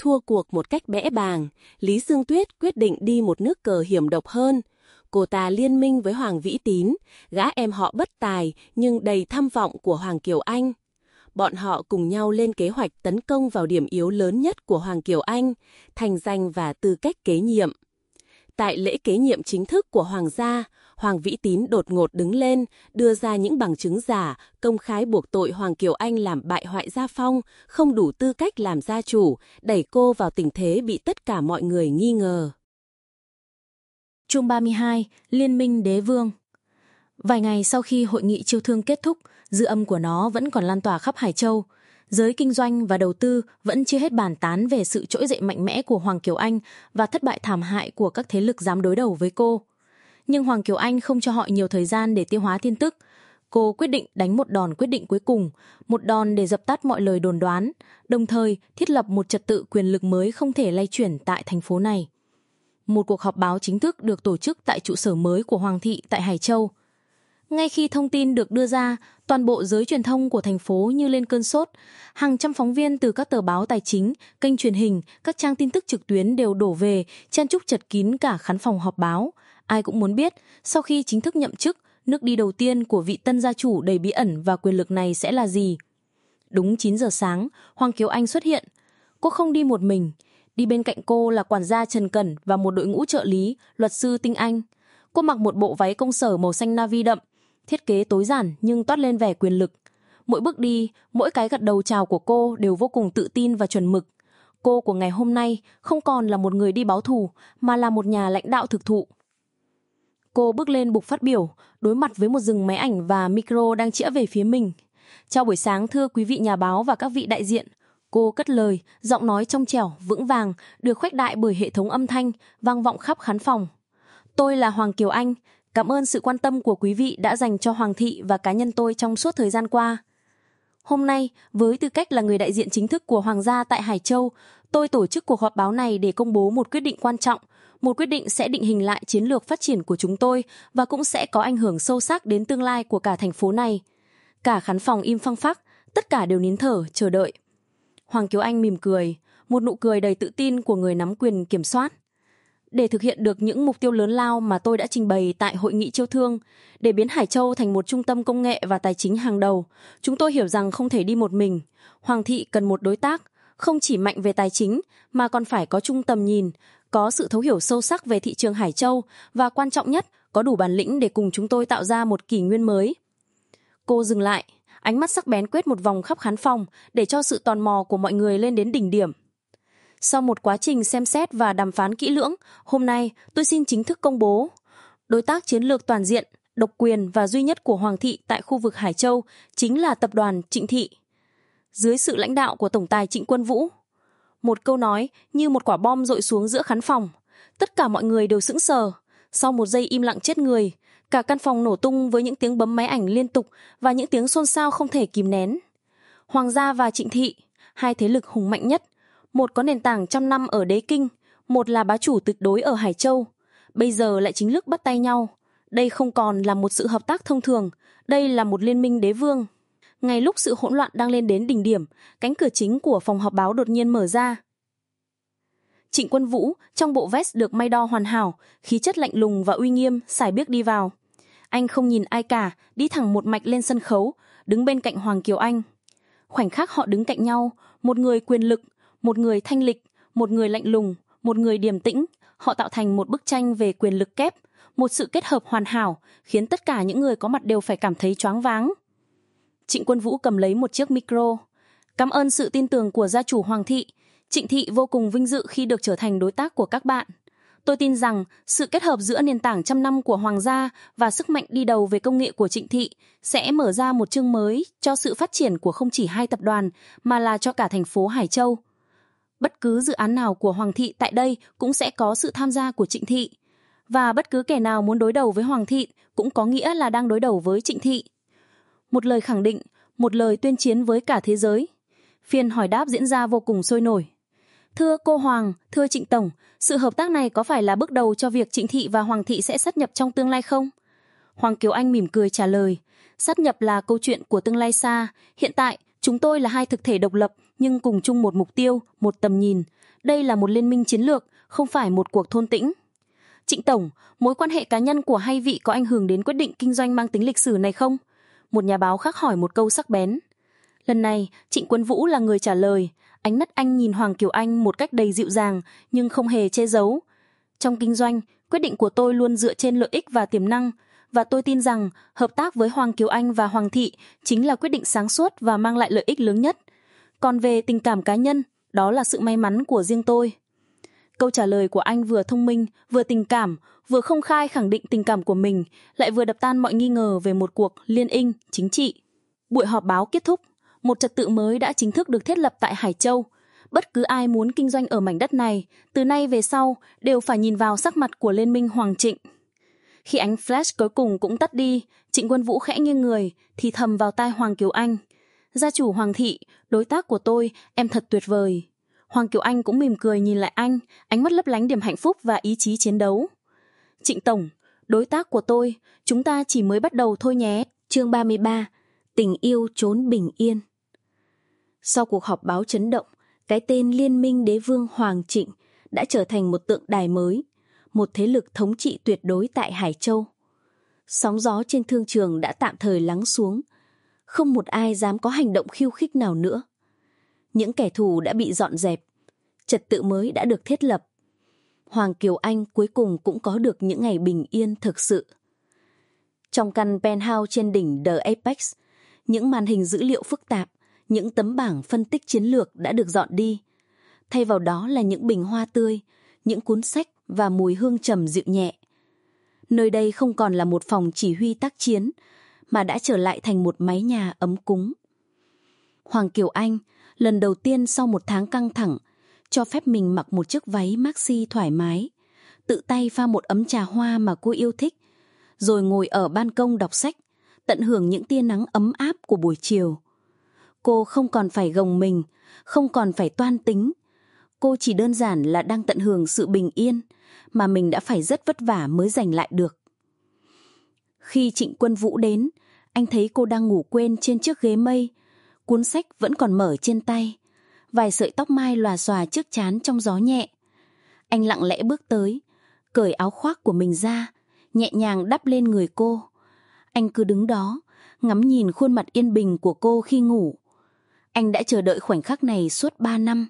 thua cuộc một cách bẽ bàng, Lý Dương Tuyết quyết định đi một nước cờ hiểm độc hơn. Cô ta liên minh với Hoàng Vĩ Tín, gã em họ bất tài nhưng đầy tham vọng của Hoàng Kiều Anh. Bọn họ cùng nhau lên kế hoạch tấn công vào điểm yếu lớn nhất của Hoàng Kiều Anh, thành danh và tư cách kế nhiệm. Tại lễ kế nhiệm chính thức của Hoàng gia, Hoàng Vĩ Tín đột ngột đứng lên, đưa ra những bằng chứng giả, công khai buộc tội Hoàng Kiều Anh làm bại hoại gia phong, không đủ tư cách làm gia chủ, đẩy cô vào tình thế bị tất cả mọi người nghi ngờ. Trung 32, Liên minh Đế Vương Vài ngày sau khi hội nghị chiêu thương kết thúc, dư âm của nó vẫn còn lan tỏa khắp Hải Châu. Giới kinh doanh và đầu tư vẫn chưa hết bàn tán về sự trỗi dậy mạnh mẽ của Hoàng Kiều Anh và thất bại thảm hại của các thế lực dám đối đầu với cô nhưng Hoàng Kiều Anh không cho họ nhiều thời gian để tiêu hóa tin tức. Cô quyết định đánh một đòn quyết định cuối cùng, một đòn để dập tắt mọi lời đồn đoán, đồng thời thiết lập một trật tự quyền lực mới không thể lay chuyển tại thành phố này. Một cuộc họp báo chính thức được tổ chức tại trụ sở mới của Hoàng thị tại Hải Châu. Ngay khi thông tin được đưa ra, toàn bộ giới truyền thông của thành phố như lên cơn sốt. Hàng trăm phóng viên từ các tờ báo tài chính, kênh truyền hình, các trang tin tức trực tuyến đều đổ về, chen chúc chật kín cả khán phòng họp báo. Ai cũng muốn biết, sau khi chính thức nhậm chức, nước đi đầu tiên của vị tân gia chủ đầy bí ẩn và quyền lực này sẽ là gì? Đúng 9 giờ sáng, Hoàng Kiều Anh xuất hiện. Cô không đi một mình. Đi bên cạnh cô là quản gia Trần Cẩn và một đội ngũ trợ lý, luật sư Tinh Anh. Cô mặc một bộ váy công sở màu xanh navy đậm, thiết kế tối giản nhưng toát lên vẻ quyền lực. Mỗi bước đi, mỗi cái gật đầu chào của cô đều vô cùng tự tin và chuẩn mực. Cô của ngày hôm nay không còn là một người đi báo thù, mà là một nhà lãnh đạo thực thụ. Cô bước lên bục phát biểu, đối mặt với một rừng máy ảnh và micro đang chĩa về phía mình. Chào buổi sáng thưa quý vị nhà báo và các vị đại diện. Cô cất lời, giọng nói trong trẻo, vững vàng, được khuếch đại bởi hệ thống âm thanh, vang vọng khắp khán phòng. Tôi là Hoàng Kiều Anh, cảm ơn sự quan tâm của quý vị đã dành cho Hoàng thị và cá nhân tôi trong suốt thời gian qua. Hôm nay, với tư cách là người đại diện chính thức của Hoàng gia tại Hải Châu, tôi tổ chức cuộc họp báo này để công bố một quyết định quan trọng một quyết định sẽ định hình lại chiến lược phát triển của chúng tôi và cũng sẽ có ảnh hưởng sâu sắc đến tương lai của cả thành phố này. Cả khán phòng im phăng phắc, tất cả đều nín thở, chờ đợi. Hoàng Kiều Anh mỉm cười, một nụ cười đầy tự tin của người nắm quyền kiểm soát. Để thực hiện được những mục tiêu lớn lao mà tôi đã trình bày tại hội nghị chiêu thương, để biến Hải Châu thành một trung tâm công nghệ và tài chính hàng đầu, chúng tôi hiểu rằng không thể đi một mình. Hoàng thị cần một đối tác, không chỉ mạnh về tài chính mà còn phải có trung tầm nhìn, có sự thấu hiểu sâu sắc về thị trường Hải Châu và quan trọng nhất, có đủ bản lĩnh để cùng chúng tôi tạo ra một kỷ nguyên mới. Cô dừng lại, ánh mắt sắc bén quét một vòng khắp khán phòng để cho sự tò mò của mọi người lên đến đỉnh điểm. Sau một quá trình xem xét và đàm phán kỹ lưỡng, hôm nay tôi xin chính thức công bố đối tác chiến lược toàn diện, độc quyền và duy nhất của Hoàng thị tại khu vực Hải Châu chính là tập đoàn Trịnh Thị. Dưới sự lãnh đạo của Tổng tài Trịnh Quân Vũ, một câu nói như một quả bom rội xuống giữa khán phòng. Tất cả mọi người đều sững sờ. Sau một giây im lặng chết người, cả căn phòng nổ tung với những tiếng bấm máy ảnh liên tục và những tiếng xôn xao không thể kìm nén. Hoàng gia và Trịnh Thị, hai thế lực hùng mạnh nhất, một có nền tảng trăm năm ở Đế Kinh, một là bá chủ tuyệt đối ở Hải Châu. Bây giờ lại chính thức bắt tay nhau. Đây không còn là một sự hợp tác thông thường, đây là một liên minh đế vương. Ngay lúc sự hỗn loạn đang lên đến đỉnh điểm, cánh cửa chính của phòng họp báo đột nhiên mở ra. Trịnh Quân Vũ trong bộ vest được may đo hoàn hảo, khí chất lạnh lùng và uy nghiêm, xài bước đi vào. Anh không nhìn ai cả, đi thẳng một mạch lên sân khấu, đứng bên cạnh Hoàng Kiều Anh. Khoảnh khắc họ đứng cạnh nhau, một người quyền lực, một người thanh lịch, một người lạnh lùng, một người điềm tĩnh, họ tạo thành một bức tranh về quyền lực kép, một sự kết hợp hoàn hảo, khiến tất cả những người có mặt đều phải cảm thấy choáng váng. Trịnh Quân Vũ cầm lấy một chiếc micro. Cảm ơn sự tin tưởng của gia chủ Hoàng thị. Trịnh thị vô cùng vinh dự khi được trở thành đối tác của các bạn. Tôi tin rằng sự kết hợp giữa nền tảng trăm năm của Hoàng gia và sức mạnh đi đầu về công nghệ của Trịnh thị sẽ mở ra một chương mới cho sự phát triển của không chỉ hai tập đoàn mà là cho cả thành phố Hải Châu. Bất cứ dự án nào của Hoàng thị tại đây cũng sẽ có sự tham gia của Trịnh thị. Và bất cứ kẻ nào muốn đối đầu với Hoàng thị cũng có nghĩa là đang đối đầu với Trịnh thị một lời khẳng định, một lời tuyên chiến với cả thế giới. Phiên hỏi đáp diễn ra vô cùng sôi nổi. Thưa cô Hoàng, thưa Trịnh Tổng, sự hợp tác này có phải là bước đầu cho việc Trịnh Thị và Hoàng Thị sẽ sát nhập trong tương lai không? Hoàng Kiều Anh mỉm cười trả lời, sát nhập là câu chuyện của tương lai xa, hiện tại Chúng tôi là hai thực thể độc lập nhưng cùng chung một mục tiêu, một tầm nhìn. Đây là một liên minh chiến lược, không phải một cuộc thôn tĩnh. Trịnh Tổng, mối quan hệ cá nhân của hai vị có ảnh hưởng đến quyết định kinh doanh mang tính lịch sử này không? Một nhà báo khác hỏi một câu sắc bén. Lần này, Trịnh Quân Vũ là người trả lời. Ánh mắt anh nhìn Hoàng Kiều Anh một cách đầy dịu dàng nhưng không hề che giấu. Trong kinh doanh, quyết định của tôi luôn dựa trên lợi ích và tiềm năng, và tôi tin rằng hợp tác với Hoàng Kiều Anh và Hoàng Thị chính là quyết định sáng suốt và mang lại lợi ích lớn nhất. Còn về tình cảm cá nhân, đó là sự may mắn của riêng tôi. Câu trả lời của anh vừa thông minh, vừa tình cảm, vừa không khai khẳng định tình cảm của mình, lại vừa đập tan mọi nghi ngờ về một cuộc liên inh chính trị. Buổi họp báo kết thúc, một trật tự mới đã chính thức được thiết lập tại Hải Châu. Bất cứ ai muốn kinh doanh ở mảnh đất này, từ nay về sau đều phải nhìn vào sắc mặt của Liên minh Hoàng Trịnh. Khi ánh flash cuối cùng cũng tắt đi, Trịnh Quân Vũ khẽ nghiêng người, thì thầm vào tai Hoàng Kiều Anh. Gia chủ Hoàng Thị, đối tác của tôi, em thật tuyệt vời. Hoàng Kiều Anh cũng mỉm cười nhìn lại anh, ánh mắt lấp lánh điểm hạnh phúc và ý chí chiến đấu. Trịnh Tổng, đối tác của tôi, chúng ta chỉ mới bắt đầu thôi nhé. Chương 33, tình yêu trốn bình yên. Sau cuộc họp báo chấn động, cái tên Liên minh đế vương Hoàng Trịnh đã trở thành một tượng đài mới, một thế lực thống trị tuyệt đối tại Hải Châu. Sóng gió trên thương trường đã tạm thời lắng xuống, không một ai dám có hành động khiêu khích nào nữa. Những kẻ thù đã bị dọn dẹp, trật tự mới đã được thiết lập. Hoàng Kiều Anh cuối cùng cũng có được những ngày bình yên thực sự. Trong căn penthouse trên đỉnh The Apex, những màn hình dữ liệu phức tạp, những tấm bảng phân tích chiến lược đã được dọn đi. Thay vào đó là những bình hoa tươi, những cuốn sách và mùi hương trầm dịu nhẹ. Nơi đây không còn là một phòng chỉ huy tác chiến, mà đã trở lại thành một mái nhà ấm cúng. Hoàng Kiều Anh, lần đầu tiên sau một tháng căng thẳng, cho phép mình mặc một chiếc váy maxi thoải mái, tự tay pha một ấm trà hoa mà cô yêu thích, rồi ngồi ở ban công đọc sách, tận hưởng những tia nắng ấm áp của buổi chiều. Cô không còn phải gồng mình, không còn phải toan tính. Cô chỉ đơn giản là đang tận hưởng sự bình yên mà mình đã phải rất vất vả mới giành lại được. Khi Trịnh Quân Vũ đến, anh thấy cô đang ngủ quên trên chiếc ghế mây, cuốn sách vẫn còn mở trên tay, vài sợi tóc mai lòa xòa trước chán trong gió nhẹ. Anh lặng lẽ bước tới, cởi áo khoác của mình ra, nhẹ nhàng đắp lên người cô. Anh cứ đứng đó, ngắm nhìn khuôn mặt yên bình của cô khi ngủ. Anh đã chờ đợi khoảnh khắc này suốt ba năm.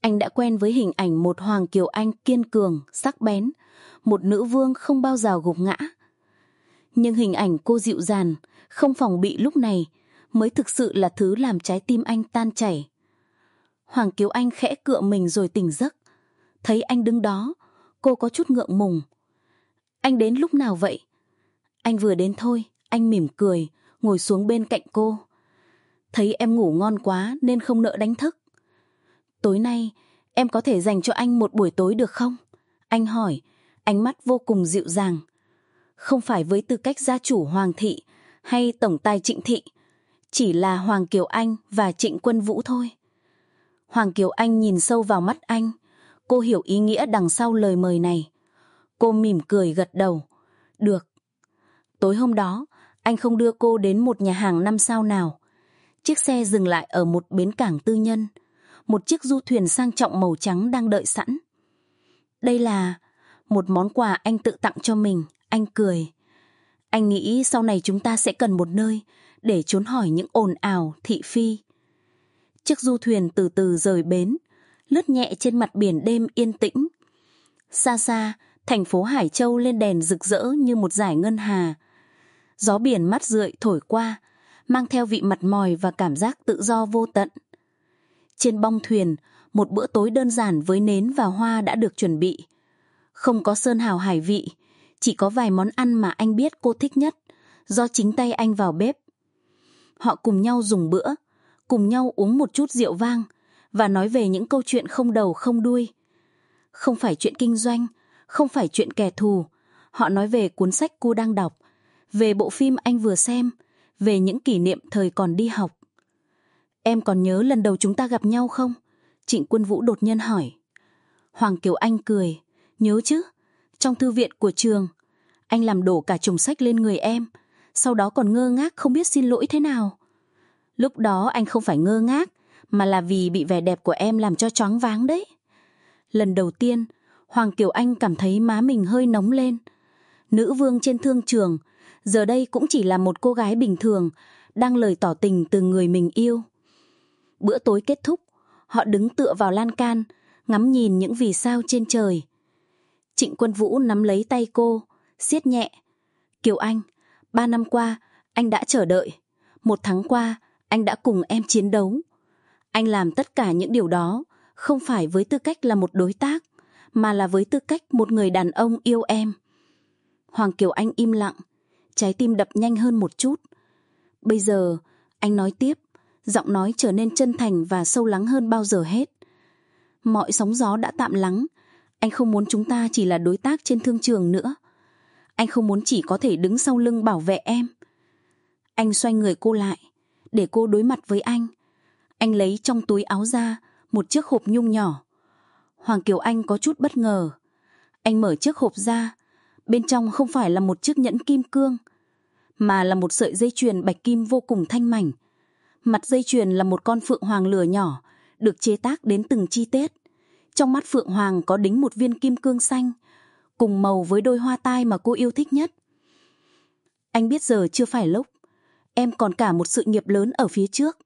Anh đã quen với hình ảnh một Hoàng Kiều Anh kiên cường, sắc bén, một nữ vương không bao giờ gục ngã. Nhưng hình ảnh cô dịu dàng, không phòng bị lúc này mới thực sự là thứ làm trái tim anh tan chảy. Hoàng Kiều Anh khẽ cựa mình rồi tỉnh giấc. Thấy anh đứng đó, cô có chút ngượng mùng. Anh đến lúc nào vậy? Anh vừa đến thôi, anh mỉm cười, ngồi xuống bên cạnh cô. Thấy em ngủ ngon quá nên không nỡ đánh thức. Tối nay, em có thể dành cho anh một buổi tối được không? Anh hỏi, ánh mắt vô cùng dịu dàng. Không phải với tư cách gia chủ Hoàng thị hay tổng tài Trịnh thị, chỉ là Hoàng Kiều Anh và Trịnh Quân Vũ thôi. Hoàng Kiều Anh nhìn sâu vào mắt anh, cô hiểu ý nghĩa đằng sau lời mời này. Cô mỉm cười gật đầu. Được. Tối hôm đó, anh không đưa cô đến một nhà hàng năm sao nào. Chiếc xe dừng lại ở một bến cảng tư nhân. Một chiếc du thuyền sang trọng màu trắng đang đợi sẵn. Đây là một món quà anh tự tặng cho mình, anh cười. Anh nghĩ sau này chúng ta sẽ cần một nơi để trốn hỏi những ồn ào, thị phi. Chiếc du thuyền từ từ rời bến, lướt nhẹ trên mặt biển đêm yên tĩnh. Xa xa, thành phố Hải Châu lên đèn rực rỡ như một dải ngân hà. Gió biển mắt rượi thổi qua, mang theo vị mặt mòi và cảm giác tự do vô tận. Trên bong thuyền, một bữa tối đơn giản với nến và hoa đã được chuẩn bị. Không có sơn hào hải vị, chỉ có vài món ăn mà anh biết cô thích nhất, do chính tay anh vào bếp. Họ cùng nhau dùng bữa, cùng nhau uống một chút rượu vang và nói về những câu chuyện không đầu không đuôi. Không phải chuyện kinh doanh, không phải chuyện kẻ thù. Họ nói về cuốn sách cô đang đọc, về bộ phim anh vừa xem, về những kỷ niệm thời còn đi học. Em còn nhớ lần đầu chúng ta gặp nhau không? Trịnh Quân Vũ đột nhiên hỏi. Hoàng Kiều Anh cười. Nhớ chứ? Trong thư viện của trường. Anh làm đổ cả chồng sách lên người em. Sau đó còn ngơ ngác không biết xin lỗi thế nào. Lúc đó anh không phải ngơ ngác, mà là vì bị vẻ đẹp của em làm cho choáng váng đấy. Lần đầu tiên, Hoàng Kiều Anh cảm thấy má mình hơi nóng lên. Nữ vương trên thương trường, giờ đây cũng chỉ là một cô gái bình thường, đang lời tỏ tình từ người mình yêu. Bữa tối kết thúc, họ đứng tựa vào lan can, ngắm nhìn những vì sao trên trời. Trịnh Quân Vũ nắm lấy tay cô, siết nhẹ. Kiều Anh, ba năm qua, anh đã chờ đợi. Một tháng qua, anh đã cùng em chiến đấu. Anh làm tất cả những điều đó, không phải với tư cách là một đối tác, mà là với tư cách một người đàn ông yêu em. Hoàng Kiều Anh im lặng, trái tim đập nhanh hơn một chút. Bây giờ, anh nói tiếp, giọng nói trở nên chân thành và sâu lắng hơn bao giờ hết. Mọi sóng gió đã tạm lắng, anh không muốn chúng ta chỉ là đối tác trên thương trường nữa. Anh không muốn chỉ có thể đứng sau lưng bảo vệ em. Anh xoay người cô lại, để cô đối mặt với anh. Anh lấy trong túi áo ra một chiếc hộp nhung nhỏ. Hoàng Kiều Anh có chút bất ngờ. Anh mở chiếc hộp ra, bên trong không phải là một chiếc nhẫn kim cương, mà là một sợi dây chuyền bạch kim vô cùng thanh mảnh. Mặt dây chuyền là một con phượng hoàng lửa nhỏ, được chế tác đến từng chi tiết. Trong mắt phượng hoàng có đính một viên kim cương xanh, cùng màu với đôi hoa tai mà cô yêu thích nhất. Anh biết giờ chưa phải lúc, em còn cả một sự nghiệp lớn ở phía trước,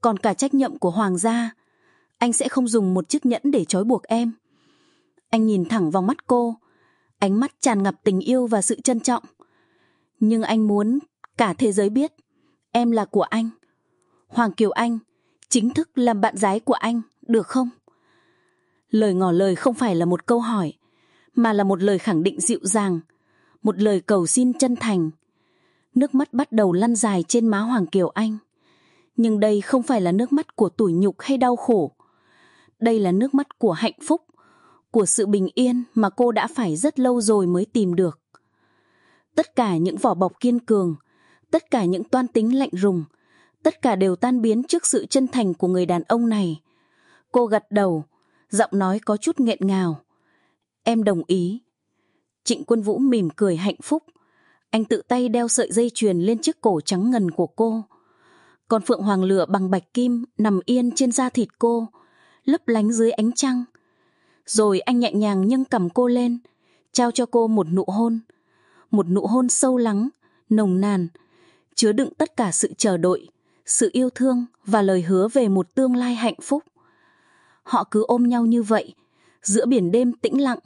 còn cả trách nhiệm của hoàng gia. Anh sẽ không dùng một chiếc nhẫn để trói buộc em. Anh nhìn thẳng vào mắt cô, ánh mắt tràn ngập tình yêu và sự trân trọng. Nhưng anh muốn cả thế giới biết em là của anh. Hoàng Kiều Anh chính thức làm bạn gái của anh, được không? Lời ngỏ lời không phải là một câu hỏi, mà là một lời khẳng định dịu dàng, một lời cầu xin chân thành. Nước mắt bắt đầu lăn dài trên má Hoàng Kiều Anh. Nhưng đây không phải là nước mắt của tủi nhục hay đau khổ. Đây là nước mắt của hạnh phúc, của sự bình yên mà cô đã phải rất lâu rồi mới tìm được. Tất cả những vỏ bọc kiên cường, tất cả những toan tính lạnh rùng, tất cả đều tan biến trước sự chân thành của người đàn ông này. Cô gật đầu, giọng nói có chút nghẹn ngào. Em đồng ý. Trịnh Quân Vũ mỉm cười hạnh phúc. Anh tự tay đeo sợi dây chuyền lên chiếc cổ trắng ngần của cô. Còn Phượng Hoàng lửa bằng bạch kim nằm yên trên da thịt cô, lấp lánh dưới ánh trăng. Rồi anh nhẹ nhàng nâng cầm cô lên, trao cho cô một nụ hôn. Một nụ hôn sâu lắng, nồng nàn, chứa đựng tất cả sự chờ đợi, sự yêu thương và lời hứa về một tương lai hạnh phúc. Họ cứ ôm nhau như vậy, giữa biển đêm tĩnh lặng.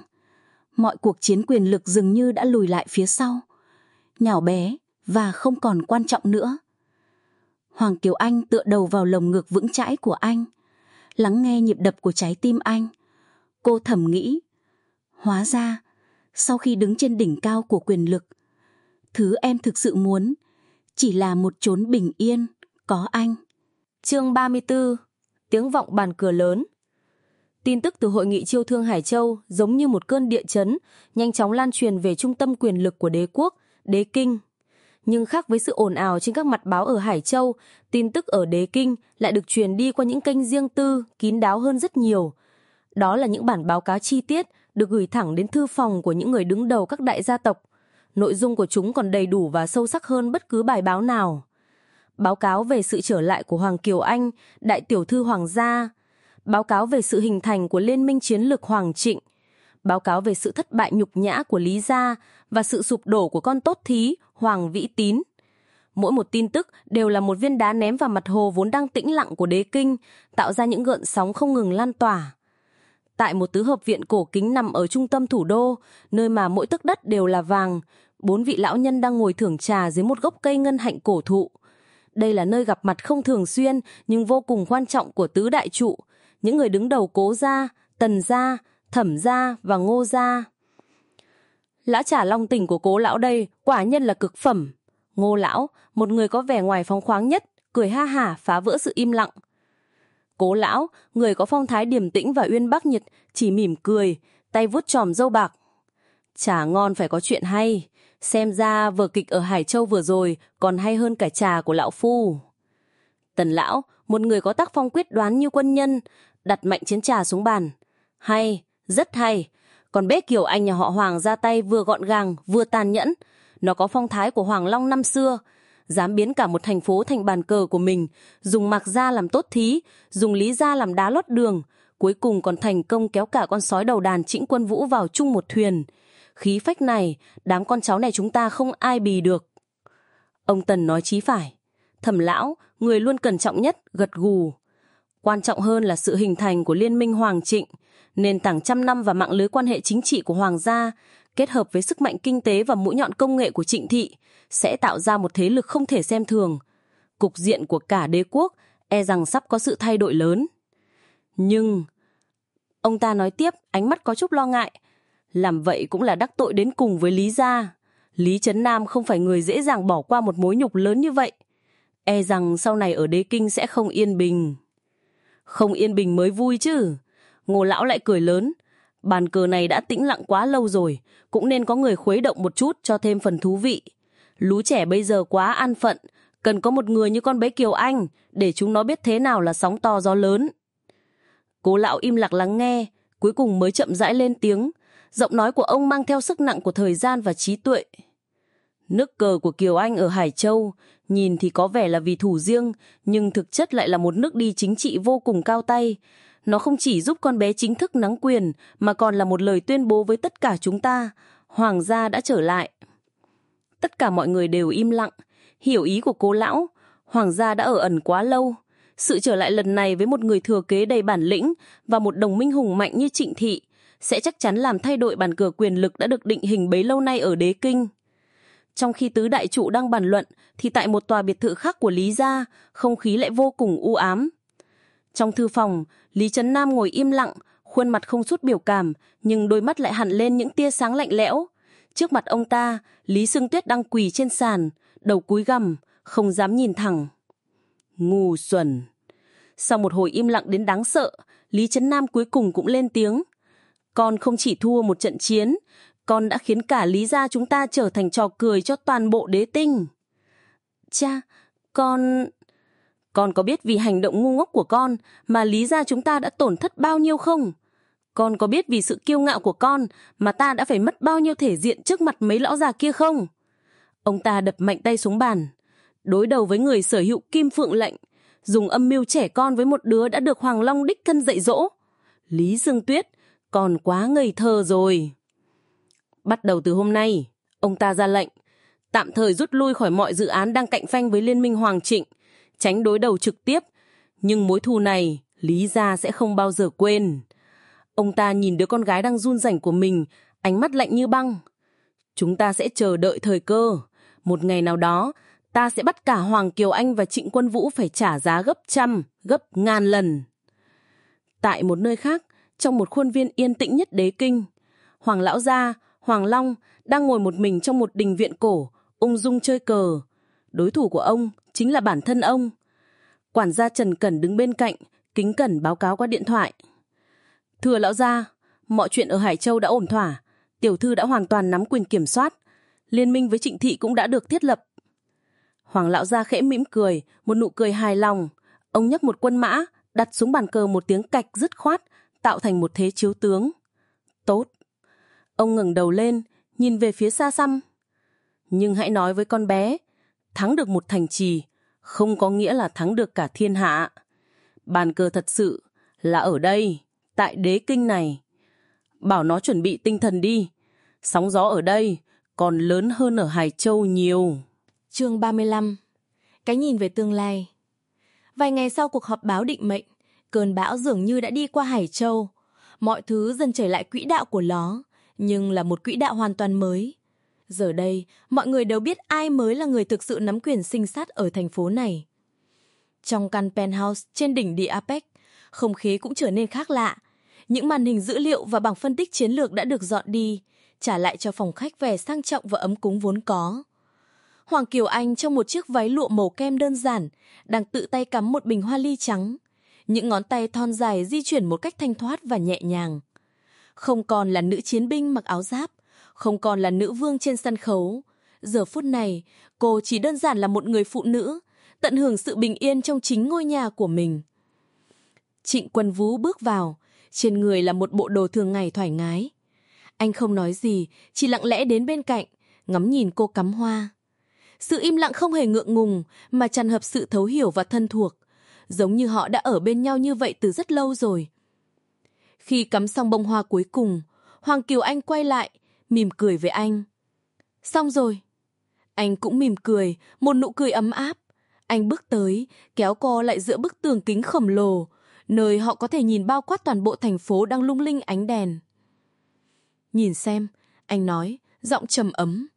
Mọi cuộc chiến quyền lực dường như đã lùi lại phía sau. Nhỏ bé và không còn quan trọng nữa. Hoàng Kiều Anh tựa đầu vào lồng ngực vững chãi của anh, lắng nghe nhịp đập của trái tim anh. Cô thầm nghĩ, hóa ra, sau khi đứng trên đỉnh cao của quyền lực, thứ em thực sự muốn chỉ là một chốn bình yên, có anh. Chương 34 Tiếng vọng bàn cửa lớn Tin tức từ hội nghị chiêu thương Hải Châu giống như một cơn địa chấn, nhanh chóng lan truyền về trung tâm quyền lực của đế quốc, đế kinh. Nhưng khác với sự ồn ào trên các mặt báo ở Hải Châu, tin tức ở đế kinh lại được truyền đi qua những kênh riêng tư, kín đáo hơn rất nhiều. Đó là những bản báo cáo chi tiết được gửi thẳng đến thư phòng của những người đứng đầu các đại gia tộc. Nội dung của chúng còn đầy đủ và sâu sắc hơn bất cứ bài báo nào. Báo cáo về sự trở lại của Hoàng Kiều Anh, đại tiểu thư Hoàng gia, báo cáo về sự hình thành của Liên minh chiến lược Hoàng Trịnh, báo cáo về sự thất bại nhục nhã của Lý Gia và sự sụp đổ của con tốt thí Hoàng Vĩ Tín. Mỗi một tin tức đều là một viên đá ném vào mặt hồ vốn đang tĩnh lặng của đế kinh, tạo ra những gợn sóng không ngừng lan tỏa. Tại một tứ hợp viện cổ kính nằm ở trung tâm thủ đô, nơi mà mỗi tấc đất đều là vàng, bốn vị lão nhân đang ngồi thưởng trà dưới một gốc cây ngân hạnh cổ thụ. Đây là nơi gặp mặt không thường xuyên nhưng vô cùng quan trọng của tứ đại trụ, những người đứng đầu cố gia, tần gia, thẩm gia và ngô gia. Lã trả long tình của cố lão đây quả nhân là cực phẩm. Ngô lão, một người có vẻ ngoài phóng khoáng nhất, cười ha hả phá vỡ sự im lặng. Cố lão, người có phong thái điềm tĩnh và uyên bác nhiệt, chỉ mỉm cười, tay vuốt tròm dâu bạc. Trà ngon phải có chuyện hay, xem ra vở kịch ở Hải Châu vừa rồi còn hay hơn cả trà của lão phu. Tần lão, một người có tác phong quyết đoán như quân nhân, đặt mạnh chén trà xuống bàn. Hay, rất hay. Còn bếp Kiều Anh nhà họ Hoàng ra tay vừa gọn gàng, vừa tàn nhẫn. Nó có phong thái của Hoàng Long năm xưa. dám biến cả một thành phố thành bàn cờ của mình, dùng mạc gia làm tốt thí, dùng lý gia làm đá lót đường, cuối cùng còn thành công kéo cả con sói đầu đàn trĩnh quân vũ vào chung một thuyền. Khí phách này, đám con cháu này chúng ta không ai bì được. Ông Tần nói chí phải. Thẩm lão, người luôn cẩn trọng nhất, gật gù. Quan trọng hơn là sự hình thành của liên minh Hoàng Trịnh, nền tảng trăm năm và mạng lưới quan hệ chính trị của Hoàng gia, kết hợp với sức mạnh kinh tế và mũi nhọn công nghệ của Trịnh Thị, sẽ tạo ra một thế lực không thể xem thường. Cục diện của cả đế quốc e rằng sắp có sự thay đổi lớn. Nhưng, ông ta nói tiếp, ánh mắt có chút lo ngại, làm vậy cũng là đắc tội đến cùng với Lý Gia. Lý Trấn Nam không phải người dễ dàng bỏ qua một mối nhục lớn như vậy. E rằng sau này ở đế kinh sẽ không yên bình. Không yên bình mới vui chứ. Ngô lão lại cười lớn. Bàn cờ này đã tĩnh lặng quá lâu rồi, cũng nên có người khuấy động một chút cho thêm phần thú vị. Lú trẻ bây giờ quá an phận, cần có một người như con bé Kiều Anh để chúng nó biết thế nào là sóng to gió lớn. Cố lão im lặng lắng nghe, cuối cùng mới chậm rãi lên tiếng. Giọng nói của ông mang theo sức nặng của thời gian và trí tuệ. Nước cờ của Kiều Anh ở Hải Châu, nhìn thì có vẻ là vì thủ riêng, nhưng thực chất lại là một nước đi chính trị vô cùng cao tay. Nó không chỉ giúp con bé chính thức nắng quyền, mà còn là một lời tuyên bố với tất cả chúng ta. Hoàng gia đã trở lại. Tất cả mọi người đều im lặng, hiểu ý của cố lão. Hoàng gia đã ở ẩn quá lâu. Sự trở lại lần này với một người thừa kế đầy bản lĩnh và một đồng minh hùng mạnh như Trịnh Thị sẽ chắc chắn làm thay đổi bàn cờ quyền lực đã được định hình bấy lâu nay ở đế kinh. Trong khi tứ đại trụ đang bàn luận, thì tại một tòa biệt thự khác của Lý Gia, không khí lại vô cùng u ám. Trong thư phòng, Lý Trấn Nam ngồi im lặng, khuôn mặt không chút biểu cảm, nhưng đôi mắt lại hẳn lên những tia sáng lạnh lẽo. Trước mặt ông ta, Lý Sương Tuyết đang quỳ trên sàn, đầu cúi gằm, không dám nhìn thẳng. Ngu xuẩn. Sau một hồi im lặng đến đáng sợ, Lý Trấn Nam cuối cùng cũng lên tiếng. Con không chỉ thua một trận chiến, con đã khiến cả Lý gia chúng ta trở thành trò cười cho toàn bộ đế tinh. Cha, con... Con có biết vì hành động ngu ngốc của con mà Lý gia chúng ta đã tổn thất bao nhiêu không? Con có biết vì sự kiêu ngạo của con mà ta đã phải mất bao nhiêu thể diện trước mặt mấy lão già kia không? Ông ta đập mạnh tay xuống bàn. Đối đầu với người sở hữu kim phượng lệnh, dùng âm mưu trẻ con với một đứa đã được Hoàng Long đích thân dạy dỗ. Lý Dương Tuyết, còn quá ngây thơ rồi. Bắt đầu từ hôm nay, ông ta ra lệnh tạm thời rút lui khỏi mọi dự án đang cạnh phanh với Liên minh Hoàng Trịnh, tránh đối đầu trực tiếp. Nhưng mối thù này, Lý Gia sẽ không bao giờ quên. Ông ta nhìn đứa con gái đang run rảnh của mình, ánh mắt lạnh như băng. Chúng ta sẽ chờ đợi thời cơ. Một ngày nào đó, ta sẽ bắt cả Hoàng Kiều Anh và Trịnh Quân Vũ phải trả giá gấp trăm, gấp ngàn lần. Tại một nơi khác, trong một khuôn viên yên tĩnh nhất đế kinh, Hoàng Lão Gia, Hoàng Long đang ngồi một mình trong một đình viện cổ, ung dung chơi cờ. Đối thủ của ông chính là bản thân ông. Quản gia Trần Cẩn đứng bên cạnh, kính cẩn báo cáo qua điện thoại. Thưa lão gia, mọi chuyện ở Hải Châu đã ổn thỏa, tiểu thư đã hoàn toàn nắm quyền kiểm soát, liên minh với Trịnh Thị cũng đã được thiết lập. Hoàng lão gia khẽ mỉm cười, một nụ cười hài lòng. Ông nhấc một quân mã, đặt xuống bàn cờ một tiếng cạch dứt khoát, tạo thành một thế chiếu tướng. Tốt. Ông ngẩng đầu lên, nhìn về phía xa xăm. Nhưng hãy nói với con bé, thắng được một thành trì, không có nghĩa là thắng được cả thiên hạ. Bàn cờ thật sự là ở đây, tại đế kinh này. Bảo nó chuẩn bị tinh thần đi. Sóng gió ở đây còn lớn hơn ở Hải Châu nhiều. Chương 35 Cái nhìn về tương lai Vài ngày sau cuộc họp báo định mệnh, cơn bão dường như đã đi qua Hải Châu. Mọi thứ dần trở lại quỹ đạo của nó, nhưng là một quỹ đạo hoàn toàn mới. Giờ đây, mọi người đều biết ai mới là người thực sự nắm quyền sinh sát ở thành phố này. Trong căn penthouse trên đỉnh địa Apex, không khí cũng trở nên khác lạ. Những màn hình dữ liệu và bảng phân tích chiến lược đã được dọn đi, trả lại cho phòng khách vẻ sang trọng và ấm cúng vốn có. Hoàng Kiều Anh trong một chiếc váy lụa màu kem đơn giản, đang tự tay cắm một bình hoa ly trắng. Những ngón tay thon dài di chuyển một cách thanh thoát và nhẹ nhàng. Không còn là nữ chiến binh mặc áo giáp, không còn là nữ vương trên sân khấu. Giờ phút này, cô chỉ đơn giản là một người phụ nữ, tận hưởng sự bình yên trong chính ngôi nhà của mình. Trịnh Quân Vũ bước vào, trên người là một bộ đồ thường ngày thoải mái. Anh không nói gì, chỉ lặng lẽ đến bên cạnh, ngắm nhìn cô cắm hoa. Sự im lặng không hề ngượng ngùng, mà tràn hợp sự thấu hiểu và thân thuộc, giống như họ đã ở bên nhau như vậy từ rất lâu rồi. Khi cắm xong bông hoa cuối cùng, Hoàng Kiều Anh quay lại, mỉm cười với anh. Xong rồi. Anh cũng mỉm cười, một nụ cười ấm áp. Anh bước tới, kéo cô lại giữa bức tường kính khổng lồ, nơi họ có thể nhìn bao quát toàn bộ thành phố đang lung linh ánh đèn. Nhìn xem, anh nói, giọng trầm ấm.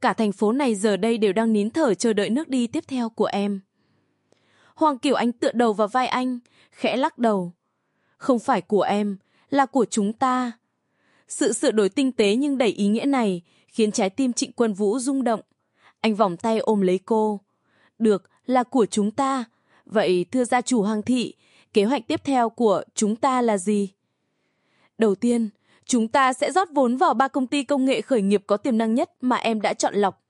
Cả thành phố này giờ đây đều đang nín thở chờ đợi nước đi tiếp theo của em. Hoàng Kiều Anh tựa đầu vào vai anh, khẽ lắc đầu. Không phải của em, là của chúng ta. Sự sửa đổi tinh tế nhưng đầy ý nghĩa này khiến trái tim Trịnh Quân Vũ rung động. Anh vòng tay ôm lấy cô. Được, là của chúng ta. Vậy thưa gia chủ Hoàng thị, kế hoạch tiếp theo của chúng ta là gì? Đầu tiên, chúng ta sẽ rót vốn vào ba công ty công nghệ khởi nghiệp có tiềm năng nhất mà em đã chọn lọc.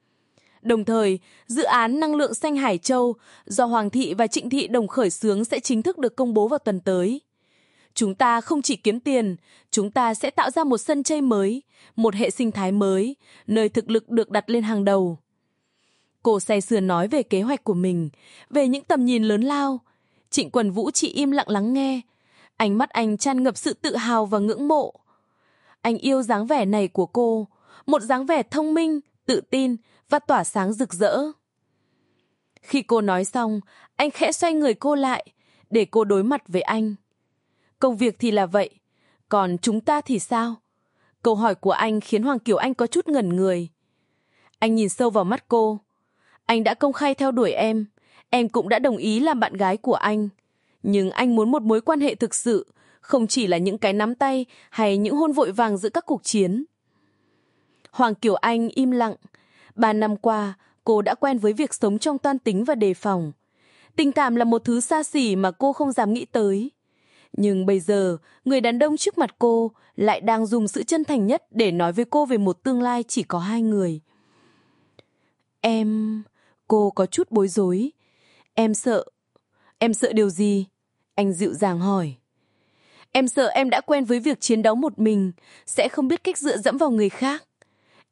Đồng thời, dự án năng lượng xanh Hải Châu do Hoàng thị và Trịnh thị đồng khởi xướng sẽ chính thức được công bố vào tuần tới. Chúng ta không chỉ kiếm tiền, chúng ta sẽ tạo ra một sân chơi mới, một hệ sinh thái mới, nơi thực lực được đặt lên hàng đầu. Cô say sưa nói về kế hoạch của mình, về những tầm nhìn lớn lao. Trịnh Quần Vũ chỉ im lặng lắng nghe. Ánh mắt anh tràn ngập sự tự hào và ngưỡng mộ. Anh yêu dáng vẻ này của cô, một dáng vẻ thông minh, tự tin và tỏa sáng rực rỡ. Khi cô nói xong, anh khẽ xoay người cô lại, để cô đối mặt với anh. Công việc thì là vậy, còn chúng ta thì sao? Câu hỏi của anh khiến Hoàng Kiều Anh có chút ngẩn người. Anh nhìn sâu vào mắt cô. Anh đã công khai theo đuổi em, em cũng đã đồng ý làm bạn gái của anh. Nhưng anh muốn một mối quan hệ thực sự, không chỉ là những cái nắm tay hay những hôn vội vàng giữa các cuộc chiến. Hoàng Kiều Anh im lặng. Ba năm qua, cô đã quen với việc sống trong toan tính và đề phòng. Tình cảm là một thứ xa xỉ mà cô không dám nghĩ tới. Nhưng bây giờ, người đàn ông trước mặt cô lại đang dùng sự chân thành nhất để nói với cô về một tương lai chỉ có hai người. Em... Cô có chút bối rối. Em sợ... Em sợ điều gì? Anh dịu dàng hỏi. Em sợ em đã quen với việc chiến đấu một mình, sẽ không biết cách dựa dẫm vào người khác.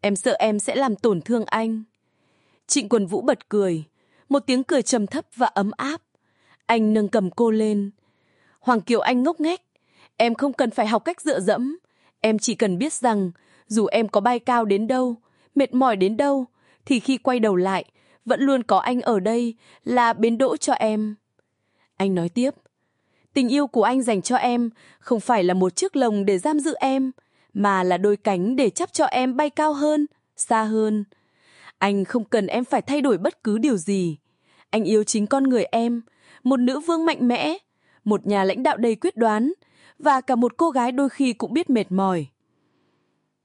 Em sợ em sẽ làm tổn thương anh. Trịnh Quần Vũ bật cười, một tiếng cười trầm thấp và ấm áp. Anh nâng cầm cô lên, Hoàng Kiều Anh ngốc nghếch. Em không cần phải học cách dựa dẫm. Em chỉ cần biết rằng, dù em có bay cao đến đâu, mệt mỏi đến đâu, thì khi quay đầu lại, vẫn luôn có anh ở đây là bến đỗ cho em. Anh nói tiếp, tình yêu của anh dành cho em không phải là một chiếc lồng để giam giữ em, mà là đôi cánh để chắp cho em bay cao hơn, xa hơn. Anh không cần em phải thay đổi bất cứ điều gì. Anh yêu chính con người em, một nữ vương mạnh mẽ, một nhà lãnh đạo đầy quyết đoán và cả một cô gái đôi khi cũng biết mệt mỏi.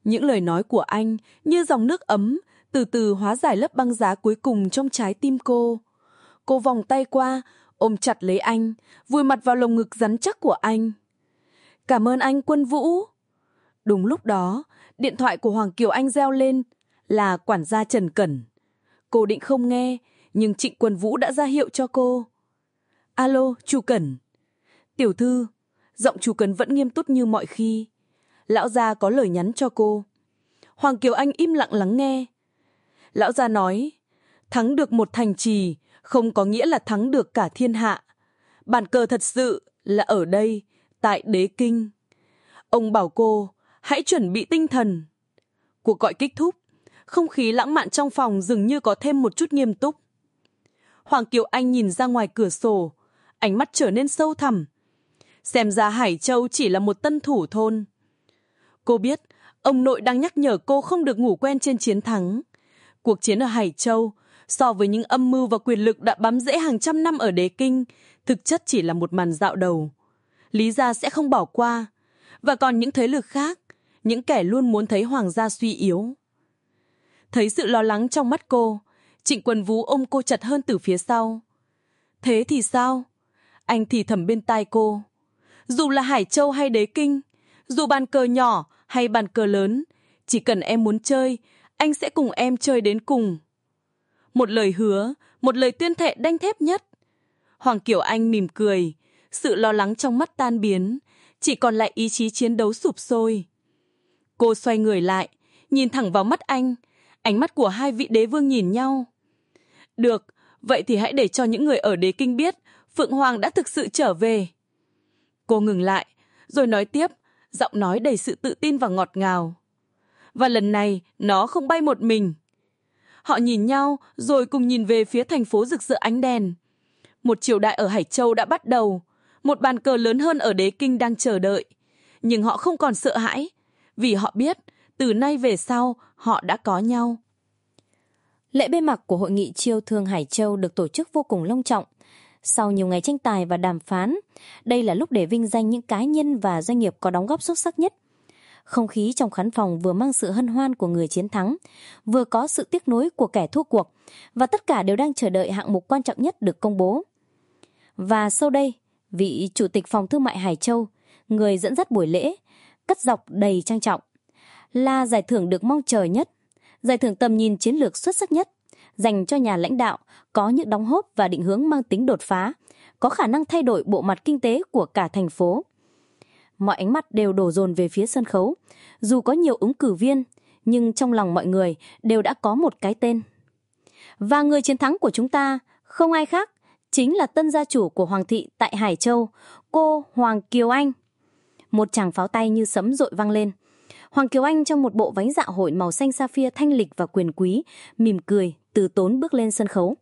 Những lời nói của anh như dòng nước ấm từ từ hóa giải lớp băng giá cuối cùng trong trái tim cô. Cô vòng tay qua, ôm chặt lấy anh, vùi mặt vào lồng ngực rắn chắc của anh. Cảm ơn anh quân vũ. Đúng lúc đó, điện thoại của Hoàng Kiều Anh reo lên là quản gia Trần Cẩn. Cô định không nghe, nhưng Trịnh Quân Vũ đã ra hiệu cho cô. Alo, Chu Cẩn. Tiểu thư, giọng chú Cấn vẫn nghiêm túc như mọi khi. Lão gia có lời nhắn cho cô. Hoàng Kiều Anh im lặng lắng nghe. Lão gia nói, thắng được một thành trì không có nghĩa là thắng được cả thiên hạ. Bàn cờ thật sự là ở đây, tại đế kinh. Ông bảo cô, hãy chuẩn bị tinh thần. Cuộc gọi kích thúc, không khí lãng mạn trong phòng dường như có thêm một chút nghiêm túc. Hoàng Kiều Anh nhìn ra ngoài cửa sổ, ánh mắt trở nên sâu thẳm, Xem ra Hải Châu chỉ là một tân thủ thôn. Cô biết, ông nội đang nhắc nhở cô không được ngủ quen trên chiến thắng. Cuộc chiến ở Hải Châu, so với những âm mưu và quyền lực đã bám rễ hàng trăm năm ở đế kinh, thực chất chỉ là một màn dạo đầu. Lý gia sẽ không bỏ qua. Và còn những thế lực khác, những kẻ luôn muốn thấy hoàng gia suy yếu. Thấy sự lo lắng trong mắt cô, Trịnh Quần Vũ ôm cô chặt hơn từ phía sau. Thế thì sao? Anh thì thầm bên tai cô dù là Hải Châu hay Đế Kinh, dù bàn cờ nhỏ hay bàn cờ lớn, chỉ cần em muốn chơi, anh sẽ cùng em chơi đến cùng. Một lời hứa, một lời tuyên thệ đanh thép nhất. Hoàng Kiều Anh mỉm cười, sự lo lắng trong mắt tan biến, chỉ còn lại ý chí chiến đấu sụp sôi. Cô xoay người lại, nhìn thẳng vào mắt anh, ánh mắt của hai vị đế vương nhìn nhau. Được, vậy thì hãy để cho những người ở đế kinh biết Phượng Hoàng đã thực sự trở về. Cô ngừng lại, rồi nói tiếp, giọng nói đầy sự tự tin và ngọt ngào. Và lần này, nó không bay một mình. Họ nhìn nhau, rồi cùng nhìn về phía thành phố rực rỡ ánh đèn. Một triều đại ở Hải Châu đã bắt đầu, một bàn cờ lớn hơn ở đế kinh đang chờ đợi. Nhưng họ không còn sợ hãi, vì họ biết từ nay về sau họ đã có nhau. Lễ bế mạc của hội nghị chiêu thương Hải Châu được tổ chức vô cùng long trọng. Sau nhiều ngày tranh tài và đàm phán, đây là lúc để vinh danh những cá nhân và doanh nghiệp có đóng góp xuất sắc nhất. Không khí trong khán phòng vừa mang sự hân hoan của người chiến thắng, vừa có sự tiếc nuối của kẻ thua cuộc, và tất cả đều đang chờ đợi hạng mục quan trọng nhất được công bố. Và sau đây, vị Chủ tịch Phòng Thương mại Hải Châu, người dẫn dắt buổi lễ, cất dọc đầy trang trọng, là giải thưởng được mong chờ nhất, giải thưởng tầm nhìn chiến lược xuất sắc nhất, dành cho nhà lãnh đạo có những đóng góp và định hướng mang tính đột phá, có khả năng thay đổi bộ mặt kinh tế của cả thành phố. Mọi ánh mắt đều đổ dồn về phía sân khấu, dù có nhiều ứng cử viên, nhưng trong lòng mọi người đều đã có một cái tên. Và người chiến thắng của chúng ta không ai khác, chính là tân gia chủ của Hoàng thị tại Hải Châu, cô Hoàng Kiều Anh. Một chàng pháo tay như sấm rội vang lên. Hoàng Kiều Anh trong một bộ váy dạ hội màu xanh sapphire thanh lịch và quyền quý, mỉm cười, từ tốn bước lên sân khấu.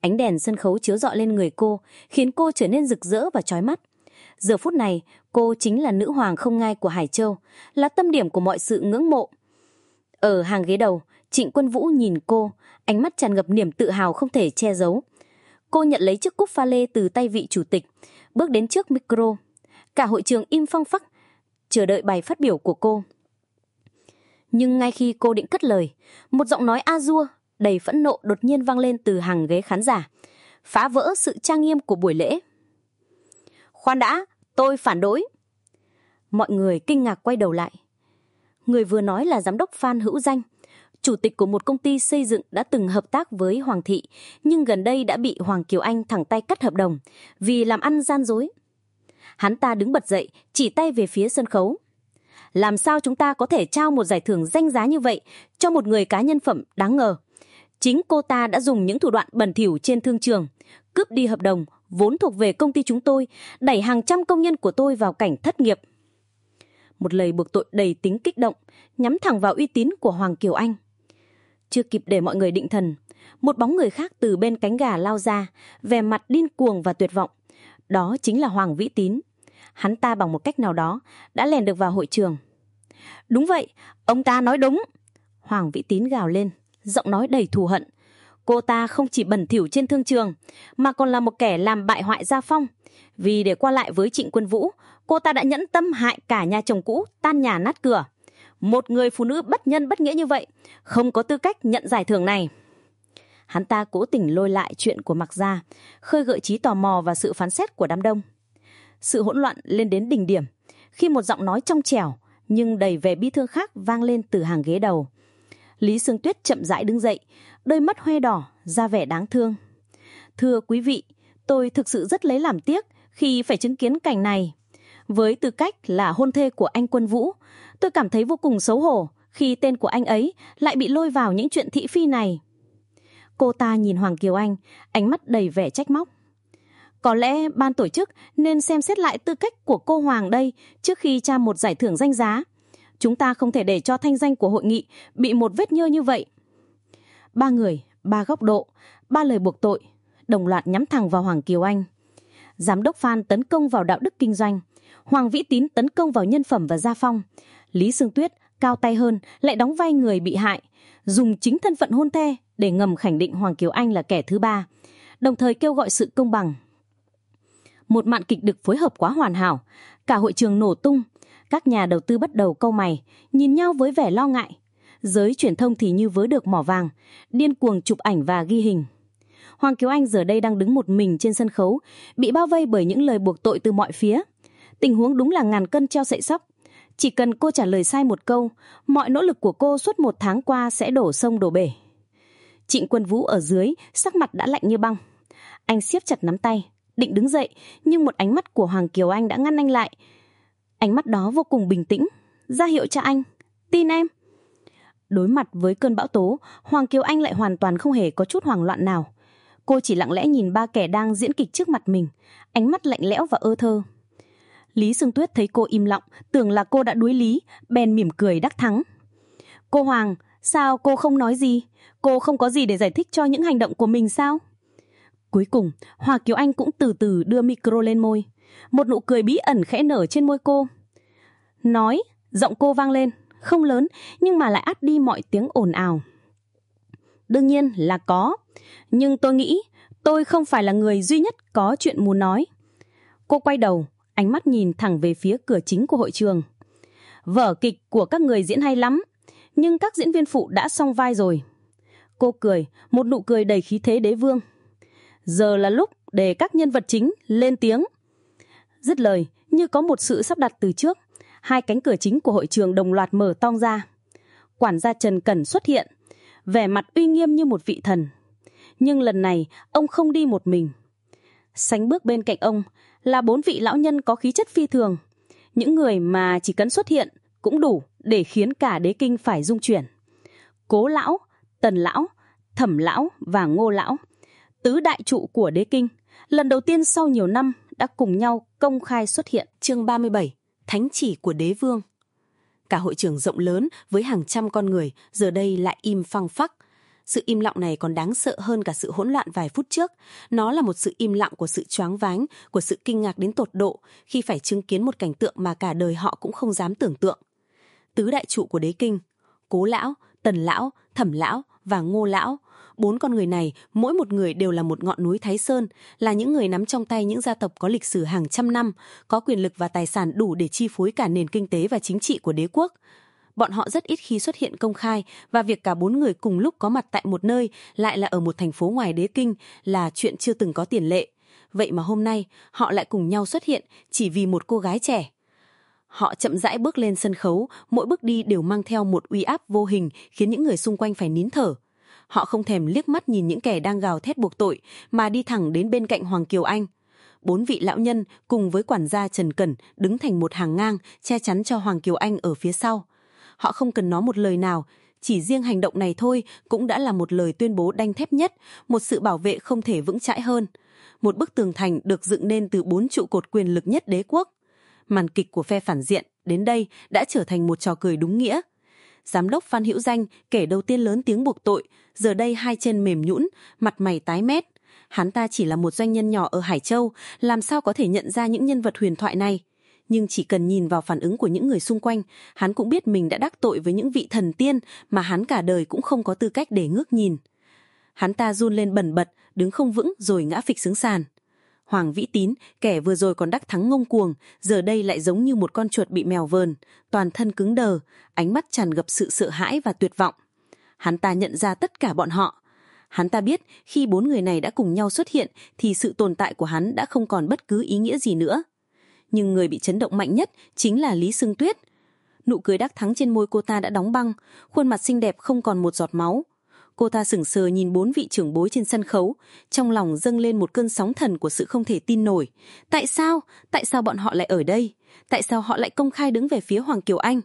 Ánh đèn sân khấu chiếu rọi lên người cô, khiến cô trở nên rực rỡ và chói mắt. Giờ phút này, cô chính là nữ hoàng không ngai của Hải Châu, là tâm điểm của mọi sự ngưỡng mộ. Ở hàng ghế đầu, Trịnh Quân Vũ nhìn cô, ánh mắt tràn ngập niềm tự hào không thể che giấu. Cô nhận lấy chiếc cúp pha lê từ tay vị chủ tịch, bước đến trước micro. Cả hội trường im phăng phắc, chờ đợi bài phát biểu của cô. Nhưng ngay khi cô định cất lời, một giọng nói a-dua đầy phẫn nộ đột nhiên vang lên từ hàng ghế khán giả, phá vỡ sự trang nghiêm của buổi lễ. Khoan đã, tôi phản đối. Mọi người kinh ngạc quay đầu lại. Người vừa nói là giám đốc Phan Hữu Danh, chủ tịch của một công ty xây dựng đã từng hợp tác với Hoàng thị, nhưng gần đây đã bị Hoàng Kiều Anh thẳng tay cắt hợp đồng vì làm ăn gian dối. Hắn ta đứng bật dậy, chỉ tay về phía sân khấu. Làm sao chúng ta có thể trao một giải thưởng danh giá như vậy cho một người cá nhân phẩm đáng ngờ? Chính cô ta đã dùng những thủ đoạn bẩn thỉu trên thương trường, cướp đi hợp đồng vốn thuộc về công ty chúng tôi, đẩy hàng trăm công nhân của tôi vào cảnh thất nghiệp. Một lời buộc tội đầy tính kích động, nhắm thẳng vào uy tín của Hoàng Kiều Anh. Chưa kịp để mọi người định thần, một bóng người khác từ bên cánh gà lao ra, vẻ mặt điên cuồng và tuyệt vọng. Đó chính là Hoàng Vĩ Tín. Hắn ta bằng một cách nào đó đã lèn được vào hội trường. Đúng vậy, ông ta nói đúng. Hoàng Vĩ Tín gào lên, giọng nói đầy thù hận. Cô ta không chỉ bẩn thỉu trên thương trường, mà còn là một kẻ làm bại hoại gia phong. Vì để qua lại với Trịnh Quân Vũ, cô ta đã nhẫn tâm hại cả nhà chồng cũ, tan nhà nát cửa. Một người phụ nữ bất nhân bất nghĩa như vậy, không có tư cách nhận giải thưởng này. Hắn ta cố tình lôi lại chuyện của Mặc Gia, khơi gợi trí tò mò và sự phán xét của đám đông. Sự hỗn loạn lên đến đỉnh điểm, khi một giọng nói trong trẻo nhưng đầy vẻ bi thương khác vang lên từ hàng ghế đầu. Lý Sương Tuyết chậm rãi đứng dậy, đôi mắt hoe đỏ, ra vẻ đáng thương. Thưa quý vị, tôi thực sự rất lấy làm tiếc khi phải chứng kiến cảnh này. Với tư cách là hôn thê của anh Quân Vũ, tôi cảm thấy vô cùng xấu hổ khi tên của anh ấy lại bị lôi vào những chuyện thị phi này. Cô ta nhìn Hoàng Kiều Anh, ánh mắt đầy vẻ trách móc. Có lẽ ban tổ chức nên xem xét lại tư cách của cô Hoàng đây trước khi tra một giải thưởng danh giá. Chúng ta không thể để cho thanh danh của hội nghị bị một vết nhơ như vậy. Ba người, ba góc độ, ba lời buộc tội, đồng loạt nhắm thẳng vào Hoàng Kiều Anh. Giám đốc Phan tấn công vào đạo đức kinh doanh, Hoàng Vĩ Tín tấn công vào nhân phẩm và gia phong. Lý Sương Tuyết cao tay hơn lại đóng vai người bị hại, dùng chính thân phận hôn thê để ngầm khẳng định Hoàng Kiều Anh là kẻ thứ ba, đồng thời kêu gọi sự công bằng. Một mạn kịch được phối hợp quá hoàn hảo, cả hội trường nổ tung, các nhà đầu tư bắt đầu câu mày, nhìn nhau với vẻ lo ngại. Giới truyền thông thì như vớ được mỏ vàng, điên cuồng chụp ảnh và ghi hình. Hoàng Kiều Anh giờ đây đang đứng một mình trên sân khấu, bị bao vây bởi những lời buộc tội từ mọi phía. Tình huống đúng là ngàn cân treo sậy sóc. Chỉ cần cô trả lời sai một câu, mọi nỗ lực của cô suốt một tháng qua sẽ đổ sông đổ bể. Trịnh Quân Vũ ở dưới, sắc mặt đã lạnh như băng. Anh siết chặt nắm tay, định đứng dậy, nhưng một ánh mắt của Hoàng Kiều Anh đã ngăn anh lại. Ánh mắt đó vô cùng bình tĩnh, ra hiệu cho anh, tin em. Đối mặt với cơn bão tố, Hoàng Kiều Anh lại hoàn toàn không hề có chút hoảng loạn nào. cô chỉ lặng lẽ nhìn ba kẻ đang diễn kịch trước mặt mình, ánh mắt lạnh lẽo và ơ thơ. Lý Sương Tuyết thấy cô im lặng, tưởng là cô đã đuối lý, bèn mỉm cười đắc thắng. Cô Hoàng, sao cô không nói gì? Cô không có gì để giải thích cho những hành động của mình sao? Cuối cùng, Hòa Kiều Anh cũng từ từ đưa micro lên môi. Một nụ cười bí ẩn khẽ nở trên môi cô. Nói, giọng cô vang lên, không lớn nhưng mà lại át đi mọi tiếng ồn ào. Đương nhiên là có, nhưng tôi nghĩ tôi không phải là người duy nhất có chuyện muốn nói. Cô quay đầu, ánh mắt nhìn thẳng về phía cửa chính của hội trường. Vở kịch của các người diễn hay lắm, nhưng các diễn viên phụ đã xong vai rồi. Cô cười, một nụ cười đầy khí thế đế vương. Giờ là lúc để các nhân vật chính lên tiếng. Dứt lời, như có một sự sắp đặt từ trước, hai cánh cửa chính của hội trường đồng loạt mở tong ra. Quản gia Trần Cẩn xuất hiện, vẻ mặt uy nghiêm như một vị thần. Nhưng lần này, ông không đi một mình. Sánh bước bên cạnh ông là bốn vị lão nhân có khí chất phi thường. Những người mà chỉ cần xuất hiện cũng đủ để khiến cả đế kinh phải rung chuyển. Cố lão, tần lão, thẩm lão và ngô lão, tứ đại trụ của đế kinh, lần đầu tiên sau nhiều năm đã cùng nhau công khai xuất hiện. Chương 37 Thánh chỉ của đế vương Cả hội trường rộng lớn với hàng trăm con người giờ đây lại im phăng phắc. Sự im lặng này còn đáng sợ hơn cả sự hỗn loạn vài phút trước. Nó là một sự im lặng của sự choáng váng, của sự kinh ngạc đến tột độ khi phải chứng kiến một cảnh tượng mà cả đời họ cũng không dám tưởng tượng. Tứ đại trụ của đế kinh, cố lão, tần lão, thẩm lão và ngô lão bốn con người này, mỗi một người đều là một ngọn núi thái sơn, là những người nắm trong tay những gia tộc có lịch sử hàng trăm năm, có quyền lực và tài sản đủ để chi phối cả nền kinh tế và chính trị của đế quốc. Bọn họ rất ít khi xuất hiện công khai và việc cả bốn người cùng lúc có mặt tại một nơi lại là ở một thành phố ngoài đế kinh là chuyện chưa từng có tiền lệ. Vậy mà hôm nay, họ lại cùng nhau xuất hiện chỉ vì một cô gái trẻ. Họ chậm rãi bước lên sân khấu, mỗi bước đi đều mang theo một uy áp vô hình khiến những người xung quanh phải nín thở họ không thèm liếc mắt nhìn những kẻ đang gào thét buộc tội, mà đi thẳng đến bên cạnh hoàng kiều anh. Bốn vị lão nhân cùng với quản gia trần cẩn đứng thành một hàng ngang, che chắn cho hoàng kiều anh ở phía sau. Họ không cần nói một lời nào, chỉ riêng hành động này thôi cũng đã là một lời tuyên bố đanh thép nhất, một sự bảo vệ không thể vững chãi hơn. Một bức tường thành được dựng nên từ bốn trụ cột quyền lực nhất đế quốc. Màn kịch của phe phản diện đến đây đã trở thành một trò cười đúng nghĩa giám đốc phan hữu danh kể đầu tiên lớn tiếng buộc tội, giờ đây hai chân mềm nhũn, mặt mày tái mét. Hắn ta chỉ là một doanh nhân nhỏ ở hải châu, làm sao có thể nhận ra những nhân vật huyền thoại này? Nhưng chỉ cần nhìn vào phản ứng của những người xung quanh, hắn cũng biết mình đã đắc tội với những vị thần tiên mà hắn cả đời cũng không có tư cách để ngước nhìn. Hắn ta run lên bần bật, đứng không vững rồi ngã phịch xuống sàn. Hoàng Vĩ Tín, kẻ vừa rồi còn đắc thắng ngông cuồng, giờ đây lại giống như một con chuột bị mèo vờn, toàn thân cứng đờ, ánh mắt tràn ngập sự sợ hãi và tuyệt vọng. Hắn ta nhận ra tất cả bọn họ. Hắn ta biết khi bốn người này đã cùng nhau xuất hiện thì sự tồn tại của hắn đã không còn bất cứ ý nghĩa gì nữa. Nhưng người bị chấn động mạnh nhất chính là Lý Sương Tuyết. Nụ cười đắc thắng trên môi cô ta đã đóng băng, khuôn mặt xinh đẹp không còn một giọt máu, cô ta sững sờ nhìn bốn vị trưởng bối trên sân khấu. Trong lòng dâng lên một cơn sóng thần của sự không thể tin nổi. Tại sao? Tại sao bọn họ lại ở đây? Tại sao họ lại công khai đứng về phía hoàng kiều anh?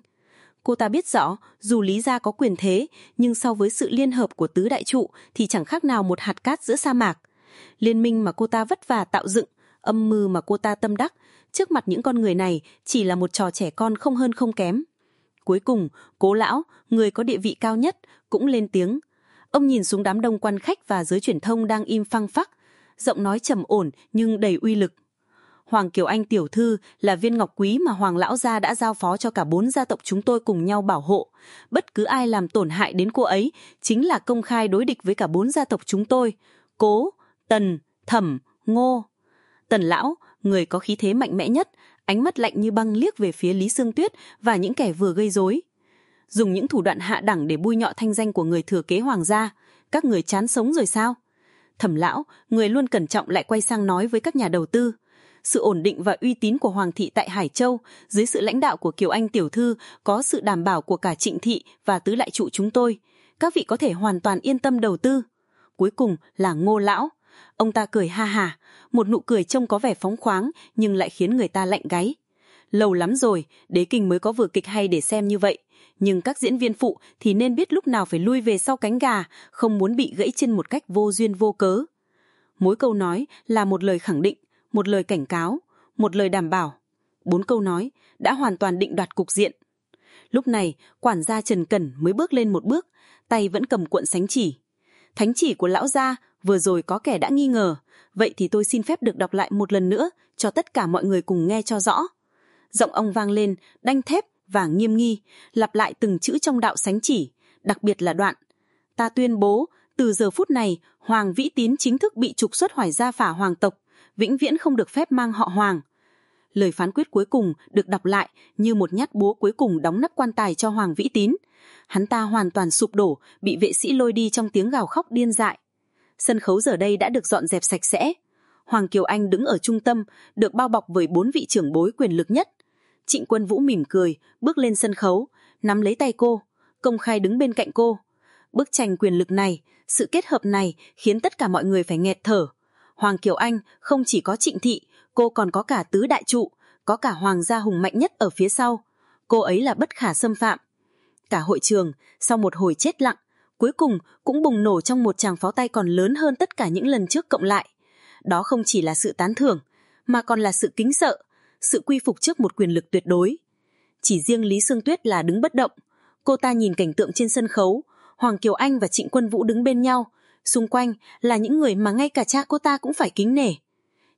Cô ta biết rõ, dù lý gia có quyền thế, nhưng so với sự liên hợp của tứ đại trụ thì chẳng khác nào một hạt cát giữa sa mạc. Liên minh mà cô ta vất vả tạo dựng, âm mưu mà cô ta tâm đắc, trước mặt những con người này chỉ là một trò trẻ con không hơn không kém. Cuối cùng, cố lão, người có địa vị cao nhất, cũng lên tiếng ông nhìn xuống đám đông quan khách và giới truyền thông đang im phăng phắc, giọng nói trầm ổn nhưng đầy uy lực. Hoàng kiều anh tiểu thư là viên ngọc quý mà hoàng lão gia đã giao phó cho cả bốn gia tộc chúng tôi cùng nhau bảo hộ. Bất cứ ai làm tổn hại đến cô ấy chính là công khai đối địch với cả bốn gia tộc chúng tôi. Cố, tần, thẩm, ngô. Tần lão, người có khí thế mạnh mẽ nhất, ánh mắt lạnh như băng liếc về phía lý sương tuyết và những kẻ vừa gây rối dùng những thủ đoạn hạ đẳng để bôi nhọ thanh danh của người thừa kế hoàng gia. Các người chán sống rồi sao? Thẩm lão, người luôn cẩn trọng lại quay sang nói với các nhà đầu tư. Sự ổn định và uy tín của hoàng thị tại hải châu, dưới sự lãnh đạo của kiều anh tiểu thư, có sự đảm bảo của cả trịnh thị và tứ lại trụ chúng tôi. Các vị có thể hoàn toàn yên tâm đầu tư. Cuối cùng là ngô lão. Ông ta cười ha hà, một nụ cười trông có vẻ phóng khoáng nhưng lại khiến người ta lạnh gáy. Lâu lắm rồi, đế kinh mới có vừa kịch hay để xem như vậy nhưng các diễn viên phụ thì nên biết lúc nào phải lui về sau cánh gà không muốn bị gãy chân một cách vô duyên vô cớ Mỗi câu nói là một lời khẳng định, một lời cảnh cáo, một lời đảm bảo. Bốn câu nói đã hoàn toàn định đoạt cục diện. Lúc này, quản gia Trần Cẩn mới bước lên một bước, tay vẫn cầm cuộn sánh chỉ. Thánh chỉ của lão gia vừa rồi có kẻ đã nghi ngờ, vậy thì tôi xin phép được đọc lại một lần nữa cho tất cả mọi người cùng nghe cho rõ. Giọng ông vang lên, đanh thép và nghiêm nghi, lặp lại từng chữ trong đạo sánh chỉ, đặc biệt là đoạn. Ta tuyên bố, từ giờ phút này, Hoàng Vĩ Tín chính thức bị trục xuất hoài gia phả hoàng tộc, vĩnh viễn không được phép mang họ Hoàng. Lời phán quyết cuối cùng được đọc lại như một nhát búa cuối cùng đóng nắp quan tài cho Hoàng Vĩ Tín. Hắn ta hoàn toàn sụp đổ, bị vệ sĩ lôi đi trong tiếng gào khóc điên dại. Sân khấu giờ đây đã được dọn dẹp sạch sẽ. Hoàng Kiều Anh đứng ở trung tâm, được bao bọc bởi bốn vị trưởng bối quyền lực nhất. Trịnh Quân Vũ mỉm cười, bước lên sân khấu, nắm lấy tay cô, công khai đứng bên cạnh cô. Bức tranh quyền lực này, sự kết hợp này khiến tất cả mọi người phải nghẹt thở. Hoàng Kiều Anh không chỉ có trịnh thị, cô còn có cả tứ đại trụ, có cả hoàng gia hùng mạnh nhất ở phía sau. Cô ấy là bất khả xâm phạm. Cả hội trường, sau một hồi chết lặng, cuối cùng cũng bùng nổ trong một tràng pháo tay còn lớn hơn tất cả những lần trước cộng lại. Đó không chỉ là sự tán thưởng, mà còn là sự kính sợ, sự quy phục trước một quyền lực tuyệt đối. Chỉ riêng Lý Sương Tuyết là đứng bất động. Cô ta nhìn cảnh tượng trên sân khấu, Hoàng Kiều Anh và Trịnh Quân Vũ đứng bên nhau, xung quanh là những người mà ngay cả cha cô ta cũng phải kính nể.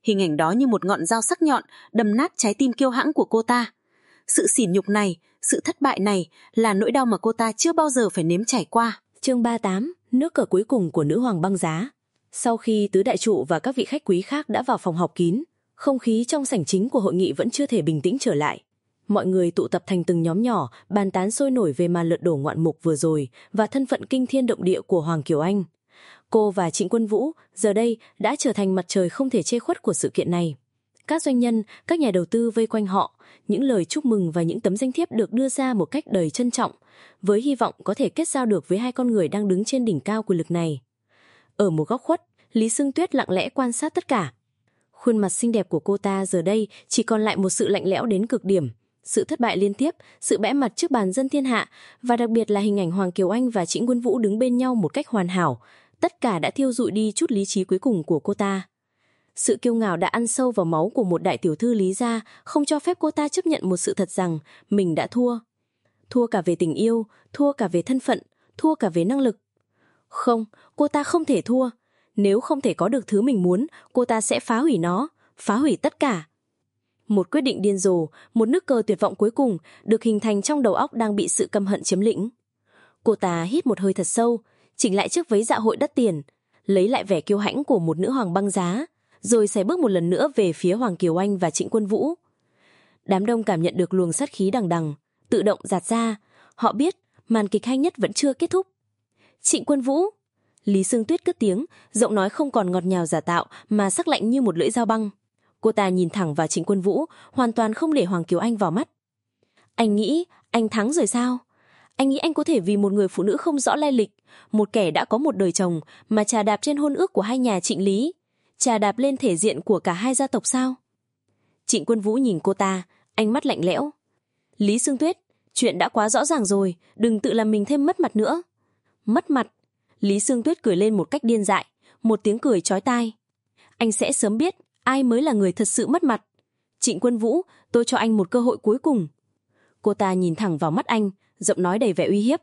Hình ảnh đó như một ngọn dao sắc nhọn đâm nát trái tim kiêu hãnh của cô ta. Sự sỉ nhục này, sự thất bại này là nỗi đau mà cô ta chưa bao giờ phải nếm trải qua. Chương 38, nước cờ cuối cùng của nữ hoàng băng giá. Sau khi tứ đại trụ và các vị khách quý khác đã vào phòng họp kín, không khí trong sảnh chính của hội nghị vẫn chưa thể bình tĩnh trở lại. Mọi người tụ tập thành từng nhóm nhỏ, bàn tán sôi nổi về màn lật đổ ngoạn mục vừa rồi và thân phận kinh thiên động địa của Hoàng Kiều Anh. Cô và Trịnh Quân Vũ giờ đây đã trở thành mặt trời không thể chê khuất của sự kiện này. Các doanh nhân, các nhà đầu tư vây quanh họ, những lời chúc mừng và những tấm danh thiếp được đưa ra một cách đầy trân trọng, với hy vọng có thể kết giao được với hai con người đang đứng trên đỉnh cao quyền lực này. Ở một góc khuất, Lý Sương Tuyết lặng lẽ quan sát tất cả. Khuôn mặt xinh đẹp của cô ta giờ đây chỉ còn lại một sự lạnh lẽo đến cực điểm. Sự thất bại liên tiếp, sự bẽ mặt trước bàn dân thiên hạ và đặc biệt là hình ảnh Hoàng Kiều Anh và Trịnh Quân Vũ đứng bên nhau một cách hoàn hảo, tất cả đã thiêu dụi đi chút lý trí cuối cùng của cô ta. Sự kiêu ngạo đã ăn sâu vào máu của một đại tiểu thư Lý gia, không cho phép cô ta chấp nhận một sự thật rằng mình đã thua. Thua cả về tình yêu, thua cả về thân phận, thua cả về năng lực. Không, cô ta không thể thua. Nếu không thể có được thứ mình muốn, cô ta sẽ phá hủy nó, phá hủy tất cả. Một quyết định điên rồ, một nước cờ tuyệt vọng cuối cùng được hình thành trong đầu óc đang bị sự căm hận chiếm lĩnh. Cô ta hít một hơi thật sâu, chỉnh lại chiếc váy dạ hội đắt tiền, lấy lại vẻ kiêu hãnh của một nữ hoàng băng giá, rồi sẽ bước một lần nữa về phía Hoàng Kiều Anh và Trịnh Quân Vũ. Đám đông cảm nhận được luồng sát khí đằng đằng, tự động giạt ra. Họ biết màn kịch hay nhất vẫn chưa kết thúc. Trịnh Quân Vũ, Lý Sương Tuyết cất tiếng, giọng nói không còn ngọt ngào giả tạo mà sắc lạnh như một lưỡi dao băng. Cô ta nhìn thẳng vào Trịnh Quân Vũ, hoàn toàn không để Hoàng Kiều Anh vào mắt. Anh nghĩ anh thắng rồi sao? Anh nghĩ anh có thể vì một người phụ nữ không rõ lai lịch, một kẻ đã có một đời chồng mà trà đạp trên hôn ước của hai nhà Trịnh Lý, trà đạp lên thể diện của cả hai gia tộc sao? Trịnh Quân Vũ nhìn cô ta, ánh mắt lạnh lẽo. Lý Sương Tuyết, chuyện đã quá rõ ràng rồi, đừng tự làm mình thêm mất mặt nữa. Mất mặt? Lý Sương Tuyết cười lên một cách điên dại, một tiếng cười chói tai. Anh sẽ sớm biết ai mới là người thật sự mất mặt. Trịnh Quân Vũ, tôi cho anh một cơ hội cuối cùng. Cô ta nhìn thẳng vào mắt anh, giọng nói đầy vẻ uy hiếp.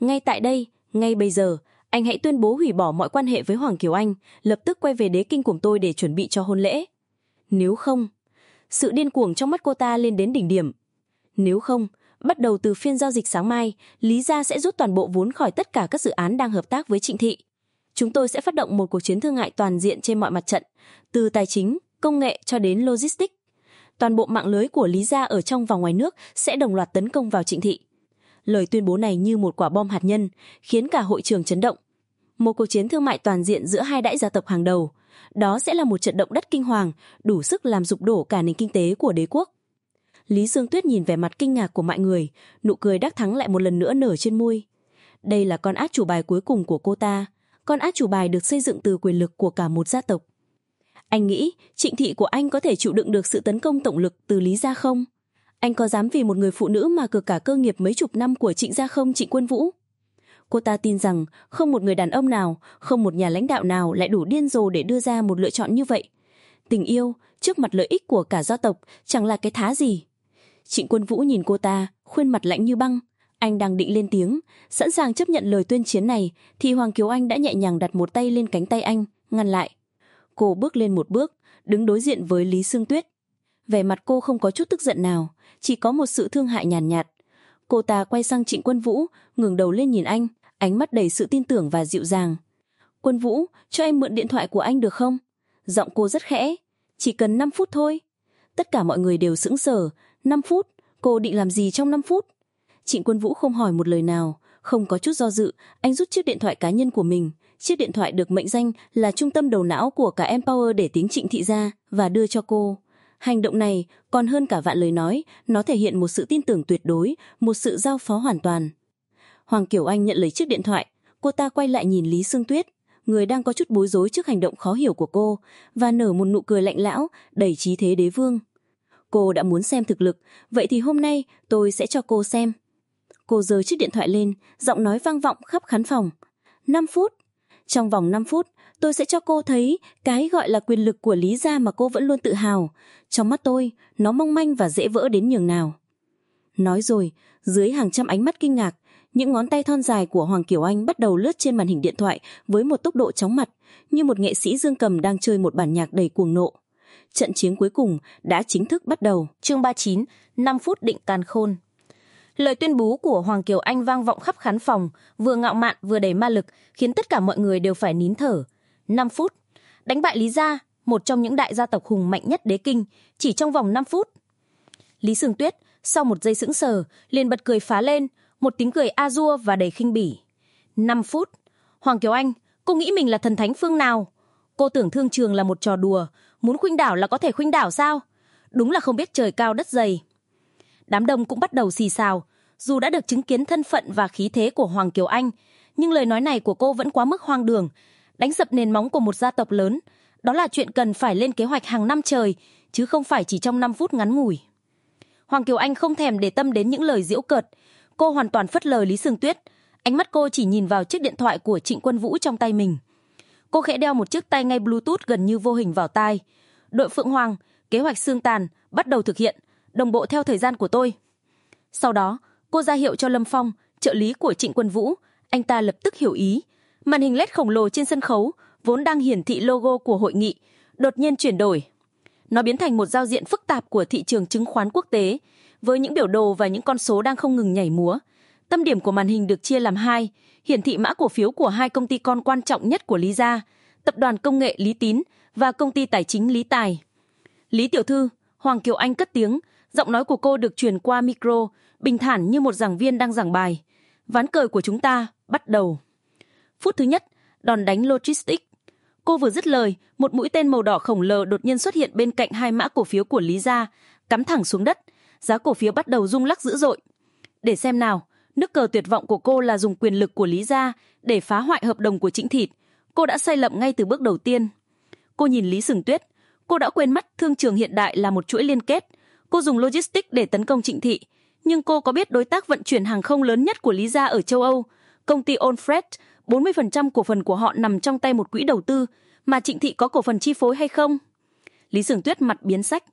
Ngay tại đây, ngay bây giờ, anh hãy tuyên bố hủy bỏ mọi quan hệ với Hoàng Kiều Anh, lập tức quay về đế kinh cùng tôi để chuẩn bị cho hôn lễ. Nếu không, sự điên cuồng trong mắt cô ta lên đến đỉnh điểm. Nếu không, bắt đầu từ phiên giao dịch sáng mai, Lý Gia sẽ rút toàn bộ vốn khỏi tất cả các dự án đang hợp tác với Trịnh Thị. Chúng tôi sẽ phát động một cuộc chiến thương mại toàn diện trên mọi mặt trận, từ tài chính, công nghệ cho đến logistics. Toàn bộ mạng lưới của Lý Gia ở trong và ngoài nước sẽ đồng loạt tấn công vào Trịnh Thị. Lời tuyên bố này như một quả bom hạt nhân, khiến cả hội trường chấn động. Một cuộc chiến thương mại toàn diện giữa hai đại gia tộc hàng đầu. Đó sẽ là một trận động đất kinh hoàng, đủ sức làm sụp đổ cả nền kinh tế của đế quốc. Lý Dương Tuyết nhìn vẻ mặt kinh ngạc của mọi người, nụ cười đắc thắng lại một lần nữa nở trên môi. Đây là con át chủ bài cuối cùng của cô ta, con át chủ bài được xây dựng từ quyền lực của cả một gia tộc. Anh nghĩ trịnh thị của anh có thể chịu đựng được sự tấn công tổng lực từ Lý Gia không? Anh có dám vì một người phụ nữ mà cược cả cơ nghiệp mấy chục năm của trịnh gia không trịnh quân vũ? Cô ta tin rằng không một người đàn ông nào, không một nhà lãnh đạo nào lại đủ điên rồ để đưa ra một lựa chọn như vậy. Tình yêu, trước mặt lợi ích của cả gia tộc, chẳng là cái thá gì. Trịnh Quân Vũ nhìn cô ta, khuôn mặt lạnh như băng. Anh đang định lên tiếng, sẵn sàng chấp nhận lời tuyên chiến này, thì Hoàng Kiều Anh đã nhẹ nhàng đặt một tay lên cánh tay anh, ngăn lại. Cô bước lên một bước, đứng đối diện với Lý Sương Tuyết. Vẻ mặt cô không có chút tức giận nào, chỉ có một sự thương hại nhàn nhạt, nhạt. Cô ta quay sang Trịnh Quân Vũ, ngừng đầu lên nhìn anh, ánh mắt đầy sự tin tưởng và dịu dàng. Quân Vũ, cho em mượn điện thoại của anh được không? Giọng cô rất khẽ, chỉ cần 5 phút thôi. Tất cả mọi người đều sững sờ, 5 phút, cô định làm gì trong 5 phút? Trịnh Quân Vũ không hỏi một lời nào, không có chút do dự, anh rút chiếc điện thoại cá nhân của mình, chiếc điện thoại được mệnh danh là trung tâm đầu não của cả Empower để tiếng Trịnh thị ra và đưa cho cô. Hành động này còn hơn cả vạn lời nói, nó thể hiện một sự tin tưởng tuyệt đối, một sự giao phó hoàn toàn. Hoàng Kiều Anh nhận lấy chiếc điện thoại, cô ta quay lại nhìn Lý Sương Tuyết, người đang có chút bối rối trước hành động khó hiểu của cô, và nở một nụ cười lạnh lão, đầy trí thế đế vương. Cô đã muốn xem thực lực, vậy thì hôm nay tôi sẽ cho cô xem. Cô giơ chiếc điện thoại lên, giọng nói vang vọng khắp khán phòng. 5 phút. Trong vòng 5 phút, tôi sẽ cho cô thấy cái gọi là quyền lực của Lý gia mà cô vẫn luôn tự hào. Trong mắt tôi, nó mong manh và dễ vỡ đến nhường nào. Nói rồi, dưới hàng trăm ánh mắt kinh ngạc, những ngón tay thon dài của Hoàng Kiều Anh bắt đầu lướt trên màn hình điện thoại với một tốc độ chóng mặt, như một nghệ sĩ dương cầm đang chơi một bản nhạc đầy cuồng nộ. Trận chiến cuối cùng đã chính thức bắt đầu. Chương 39, 5 phút định càn khôn. Lời tuyên bố của Hoàng Kiều Anh vang vọng khắp khán phòng, vừa ngạo mạn vừa đầy ma lực, khiến tất cả mọi người đều phải nín thở. 5 phút. Đánh bại Lý Gia, một trong những đại gia tộc hùng mạnh nhất đế kinh, chỉ trong vòng 5 phút. Lý Sương Tuyết, sau một giây sững sờ, liền bật cười phá lên, một tiếng cười a dua và đầy khinh bỉ. 5 phút. Hoàng Kiều Anh, cô nghĩ mình là thần thánh phương nào? Cô tưởng thương trường là một trò đùa, muốn khuynh đảo là có thể khuynh đảo sao? Đúng là không biết trời cao đất dày. Đám đông cũng bắt đầu xì xào, dù đã được chứng kiến thân phận và khí thế của Hoàng Kiều Anh, nhưng lời nói này của cô vẫn quá mức hoang đường, đánh sập nền móng của một gia tộc lớn. Đó là chuyện cần phải lên kế hoạch hàng năm trời, chứ không phải chỉ trong năm phút ngắn ngủi. Hoàng Kiều Anh không thèm để tâm đến những lời diễu cợt, cô hoàn toàn phất lờ Lý Sương Tuyết, ánh mắt cô chỉ nhìn vào chiếc điện thoại của Trịnh Quân Vũ trong tay mình. Cô khẽ đeo một chiếc tai nghe Bluetooth gần như vô hình vào tai. Đội Phượng Hoàng, kế hoạch xương tàn bắt đầu thực hiện, đồng bộ theo thời gian của tôi. Sau đó, cô ra hiệu cho Lâm Phong, trợ lý của Trịnh Quân Vũ, anh ta lập tức hiểu ý. Màn hình LED khổng lồ trên sân khấu, vốn đang hiển thị logo của hội nghị, đột nhiên chuyển đổi. Nó biến thành một giao diện phức tạp của thị trường chứng khoán quốc tế, với những biểu đồ và những con số đang không ngừng nhảy múa. Tâm điểm của màn hình được chia làm hai, hiển thị mã cổ phiếu của hai công ty con quan trọng nhất của Lý Gia, Tập đoàn Công nghệ Lý Tín và Công ty Tài chính Lý Tài. Lý Tiểu Thư, Hoàng Kiều Anh cất tiếng, giọng nói của cô được truyền qua micro, bình thản như một giảng viên đang giảng bài. Ván cờ của chúng ta bắt đầu. Phút thứ nhất, đòn đánh logistics. Cô vừa dứt lời, một mũi tên màu đỏ khổng lồ đột nhiên xuất hiện bên cạnh hai mã cổ phiếu của Lý Gia, cắm thẳng xuống đất. Giá cổ phiếu bắt đầu rung lắc dữ dội. Để xem nào, nước cờ tuyệt vọng của cô là dùng quyền lực của Lý Gia để phá hoại hợp đồng của Trịnh Thịt. Cô đã sai lầm ngay từ bước đầu tiên. Cô nhìn Lý Sừng Tuyết, cô đã quên mất thương trường hiện đại là một chuỗi liên kết. Cô dùng logistics để tấn công Trịnh Thị, nhưng cô có biết đối tác vận chuyển hàng không lớn nhất của Lý Gia ở châu Âu, công ty Onfred, 40% cổ phần của họ nằm trong tay một quỹ đầu tư, mà Trịnh Thị có cổ phần chi phối hay không? Lý sừng Tuyết mặt biến sắc.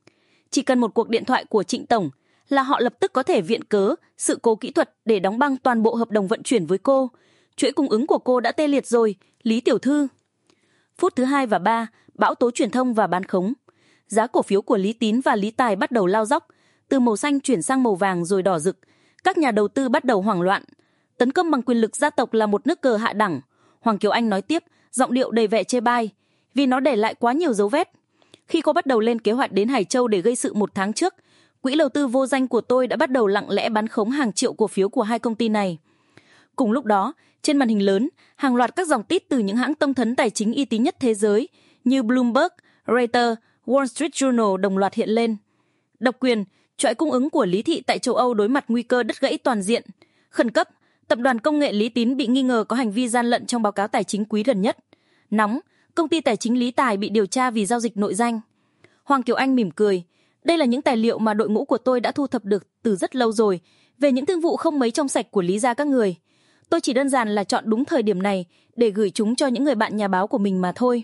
Chỉ cần một cuộc điện thoại của Trịnh Tổng là họ lập tức có thể viện cớ sự cố kỹ thuật để đóng băng toàn bộ hợp đồng vận chuyển với cô. Chuỗi cung ứng của cô đã tê liệt rồi, Lý Tiểu Thư. Phút thứ hai và ba, bão tố truyền thông và bán khống. Giá cổ phiếu của Lý Tín và Lý Tài bắt đầu lao dốc, từ màu xanh chuyển sang màu vàng rồi đỏ rực. Các nhà đầu tư bắt đầu hoảng loạn. Tấn công bằng quyền lực gia tộc là một nước cờ hạ đẳng. Hoàng Kiều Anh nói tiếp, giọng điệu đầy vẻ chê bai, vì nó để lại quá nhiều dấu vết. Khi cô bắt đầu lên kế hoạch đến Hải Châu để gây sự một tháng trước, quỹ đầu tư vô danh của tôi đã bắt đầu lặng lẽ bán khống hàng triệu cổ phiếu của hai công ty này. Cùng lúc đó, trên màn hình lớn, hàng loạt các dòng tít từ những hãng tông thấn tài chính uy tín nhất thế giới như Bloomberg, Reuters, Wall Street Journal đồng loạt hiện lên. Độc quyền, chuỗi cung ứng của Lý Thị tại châu Âu đối mặt nguy cơ đứt gãy toàn diện. Khẩn cấp, tập đoàn công nghệ Lý Tín bị nghi ngờ có hành vi gian lận trong báo cáo tài chính quý gần nhất. Nóng, công ty tài chính Lý Tài bị điều tra vì giao dịch nội danh. Hoàng Kiều Anh mỉm cười. Đây là những tài liệu mà đội ngũ của tôi đã thu thập được từ rất lâu rồi về những thương vụ không mấy trong sạch của Lý gia các người. Tôi chỉ đơn giản là chọn đúng thời điểm này để gửi chúng cho những người bạn nhà báo của mình mà thôi.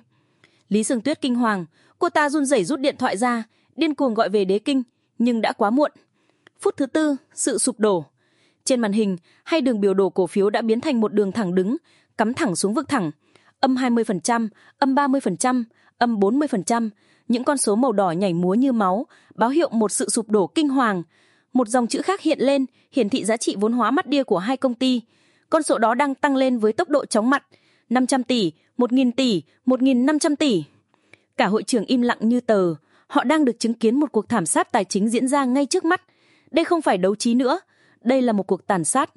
Lý Sương Tuyết kinh hoàng, cô ta run rẩy rút điện thoại ra, điên cuồng gọi về đế kinh, nhưng đã quá muộn. Phút thứ tư, sự sụp đổ. Trên màn hình, hai đường biểu đồ cổ phiếu đã biến thành một đường thẳng đứng, cắm thẳng xuống vực thẳng. Âm 20%, âm 30%, âm 40%, những con số màu đỏ nhảy múa như máu, báo hiệu một sự sụp đổ kinh hoàng. Một dòng chữ khác hiện lên, hiển thị giá trị vốn hóa mắt đia của hai công ty. Con số đó đang tăng lên với tốc độ chóng mặt, 500 tỷ, 1.000 tỷ, 1.500 tỷ. Cả hội trường im lặng như tờ, họ đang được chứng kiến một cuộc thảm sát tài chính diễn ra ngay trước mắt. Đây không phải đấu trí nữa, đây là một cuộc tàn sát.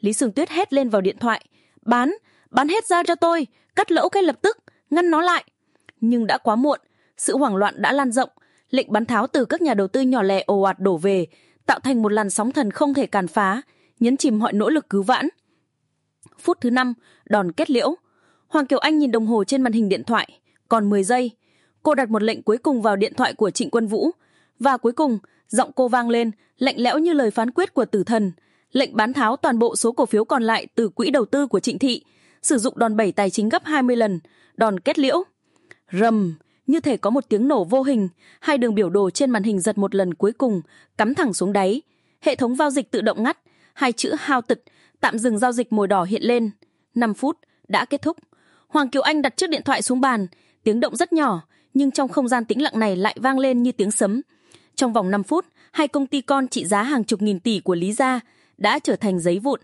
Lý Sương Tuyết hét lên vào điện thoại, bán, bán hết ra cho tôi, cắt lỗ ngay lập tức, ngăn nó lại. Nhưng đã quá muộn, sự hoảng loạn đã lan rộng, lệnh bắn tháo từ các nhà đầu tư nhỏ lẻ ồ ạt đổ về, tạo thành một làn sóng thần không thể càn phá, nhấn chìm mọi nỗ lực cứu vãn. Phút thứ năm, đòn kết liễu. Hoàng Kiều Anh nhìn đồng hồ trên màn hình điện thoại, còn 10 giây. Cô đặt một lệnh cuối cùng vào điện thoại của Trịnh Quân Vũ. Và cuối cùng, giọng cô vang lên, lạnh lẽo như lời phán quyết của tử thần. Lệnh bán tháo toàn bộ số cổ phiếu còn lại từ quỹ đầu tư của Trịnh Thị, sử dụng đòn bẩy tài chính gấp 20 lần, đòn kết liễu. Rầm, như thể có một tiếng nổ vô hình, hai đường biểu đồ trên màn hình giật một lần cuối cùng, cắm thẳng xuống đáy. Hệ thống giao dịch tự động ngắt, hai chữ hao tịch, tạm dừng giao dịch mồi đỏ hiện lên. năm phút, đã kết thúc. Hoàng Kiều Anh đặt chiếc điện thoại xuống bàn, tiếng động rất nhỏ, nhưng trong không gian tĩnh lặng này lại vang lên như tiếng sấm. Trong vòng năm phút, hai công ty con trị giá hàng chục nghìn tỷ của Lý Gia đã trở thành giấy vụn.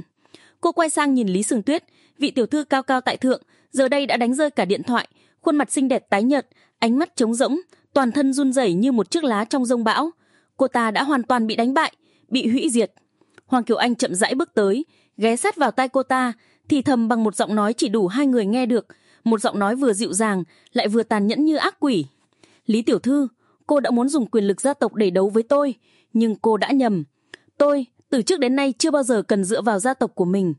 Cô quay sang nhìn Lý sừng Tuyết, vị tiểu thư cao cao tại thượng, giờ đây đã đánh rơi cả điện thoại, khuôn mặt xinh đẹp tái nhợt, ánh mắt trống rỗng, toàn thân run rẩy như một chiếc lá trong rông bão. Cô ta đã hoàn toàn bị đánh bại, bị hủy diệt. Hoàng Kiều Anh chậm rãi bước tới, ghé sát vào tai cô ta, thì thầm bằng một giọng nói chỉ đủ hai người nghe được, một giọng nói vừa dịu dàng, lại vừa tàn nhẫn như ác quỷ. Lý Tiểu Thư, cô đã muốn dùng quyền lực gia tộc để đấu với tôi, nhưng cô đã nhầm. Tôi, từ trước đến nay chưa bao giờ cần dựa vào gia tộc của mình.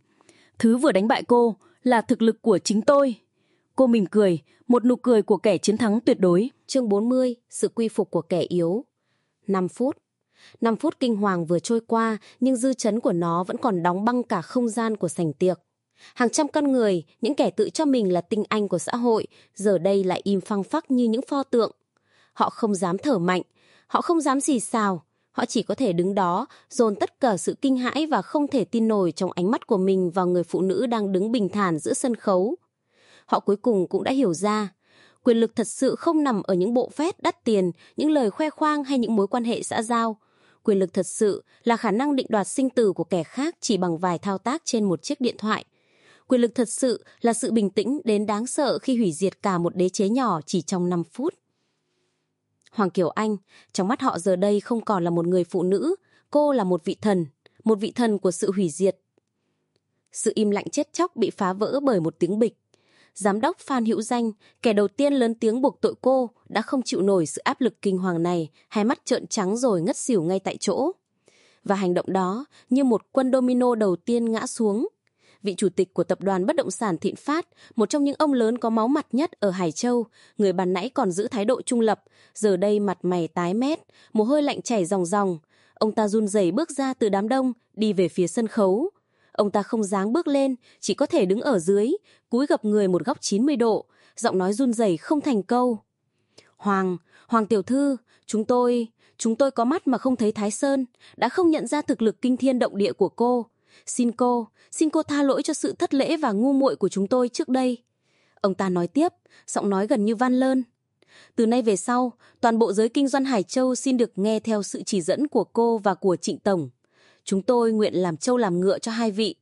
Thứ vừa đánh bại cô là thực lực của chính tôi. Cô mỉm cười, một nụ cười của kẻ chiến thắng tuyệt đối. Chương 40, sự quy phục của kẻ yếu. 5 phút. 5 phút kinh hoàng vừa trôi qua, nhưng dư chấn của nó vẫn còn đóng băng cả không gian của sảnh tiệc. Hàng trăm con người, những kẻ tự cho mình là tinh anh của xã hội, giờ đây lại im phăng phắc như những pho tượng. Họ không dám thở mạnh, họ không dám gì xào, họ chỉ có thể đứng đó, dồn tất cả sự kinh hãi và không thể tin nổi trong ánh mắt của mình vào người phụ nữ đang đứng bình thản giữa sân khấu. Họ cuối cùng cũng đã hiểu ra, quyền lực thật sự không nằm ở những bộ phép đắt tiền, những lời khoe khoang hay những mối quan hệ xã giao. Quyền lực thật sự là khả năng định đoạt sinh tử của kẻ khác chỉ bằng vài thao tác trên một chiếc điện thoại. Quyền lực thật sự là sự bình tĩnh đến đáng sợ khi hủy diệt cả một đế chế nhỏ chỉ trong 5 phút. Hoàng Kiều Anh, trong mắt họ giờ đây không còn là một người phụ nữ, cô là một vị thần, một vị thần của sự hủy diệt. Sự im lặng chết chóc bị phá vỡ bởi một tiếng bịch. Giám đốc Phan Hữu Danh, kẻ đầu tiên lớn tiếng buộc tội cô, đã không chịu nổi sự áp lực kinh hoàng này, hai mắt trợn trắng rồi ngất xỉu ngay tại chỗ. Và hành động đó, như một quân domino đầu tiên ngã xuống, vị chủ tịch của tập đoàn bất động sản Thịnh Phát, một trong những ông lớn có máu mặt nhất ở Hải Châu, người bàn nãy còn giữ thái độ trung lập, giờ đây mặt mày tái mét, mồ hôi lạnh chảy ròng ròng. Ông ta run rẩy bước ra từ đám đông, đi về phía sân khấu. Ông ta không dáng bước lên, chỉ có thể đứng ở dưới, cúi gập người một góc 90 độ, giọng nói run rẩy không thành câu. Hoàng, Hoàng tiểu thư, chúng tôi, chúng tôi có mắt mà không thấy Thái Sơn, đã không nhận ra thực lực kinh thiên động địa của cô. Xin cô, xin cô tha lỗi cho sự thất lễ và ngu muội của chúng tôi trước đây. Ông ta nói tiếp, giọng nói gần như van lơn. Từ nay về sau, toàn bộ giới kinh doanh Hải Châu xin được nghe theo sự chỉ dẫn của cô và của Trịnh Tổng. Chúng tôi nguyện làm trâu làm ngựa cho hai vị.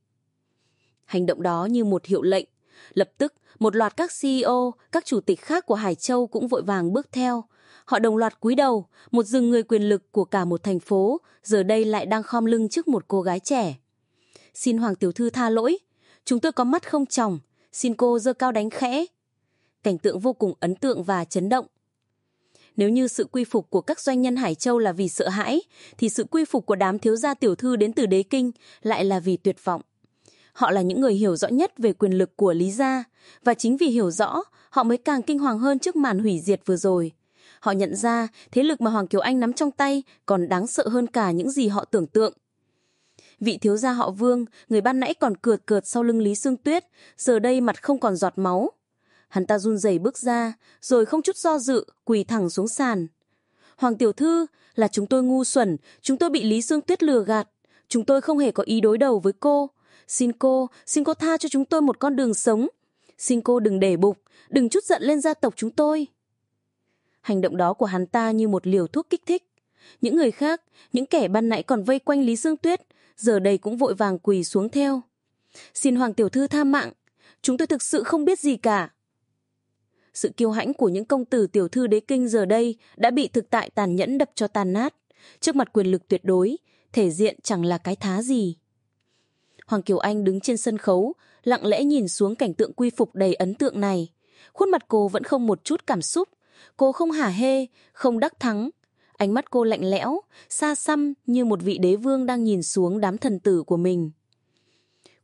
Hành động đó như một hiệu lệnh. Lập tức, một loạt các CEO, các chủ tịch khác của Hải Châu cũng vội vàng bước theo. Họ đồng loạt cúi đầu, một rừng người quyền lực của cả một thành phố, giờ đây lại đang khom lưng trước một cô gái trẻ xin Hoàng Tiểu Thư tha lỗi. Chúng tôi có mắt không tròng, xin cô dơ cao đánh khẽ. Cảnh tượng vô cùng ấn tượng và chấn động. Nếu như sự quy phục của các doanh nhân Hải Châu là vì sợ hãi, thì sự quy phục của đám thiếu gia tiểu thư đến từ đế kinh lại là vì tuyệt vọng. Họ là những người hiểu rõ nhất về quyền lực của Lý Gia, và chính vì hiểu rõ, họ mới càng kinh hoàng hơn trước màn hủy diệt vừa rồi. Họ nhận ra thế lực mà Hoàng Kiều Anh nắm trong tay còn đáng sợ hơn cả những gì họ tưởng tượng. Vị thiếu gia họ Vương, người ban nãy còn cượt cượt sau lưng Lý Sương Tuyết, giờ đây mặt không còn giọt máu. Hắn ta run rẩy bước ra, rồi không chút do dự, quỳ thẳng xuống sàn. Hoàng tiểu thư, là chúng tôi ngu xuẩn, chúng tôi bị Lý Sương Tuyết lừa gạt. Chúng tôi không hề có ý đối đầu với cô. Xin cô, xin cô tha cho chúng tôi một con đường sống. Xin cô đừng để bụng, đừng chút giận lên gia tộc chúng tôi. Hành động đó của hắn ta như một liều thuốc kích thích. Những người khác, những kẻ ban nãy còn vây quanh Lý Sương Tuyết, giờ đây cũng vội vàng quỳ xuống theo. Xin Hoàng Tiểu Thư tha mạng, chúng tôi thực sự không biết gì cả. Sự kiêu hãnh của những công tử tiểu thư đế kinh giờ đây đã bị thực tại tàn nhẫn đập cho tàn nát. Trước mặt quyền lực tuyệt đối, thể diện chẳng là cái thá gì. Hoàng Kiều Anh đứng trên sân khấu, lặng lẽ nhìn xuống cảnh tượng quy phục đầy ấn tượng này. Khuôn mặt cô vẫn không một chút cảm xúc. Cô không hả hê, không đắc thắng. Ánh mắt cô lạnh lẽo, xa xăm như một vị đế vương đang nhìn xuống đám thần tử của mình.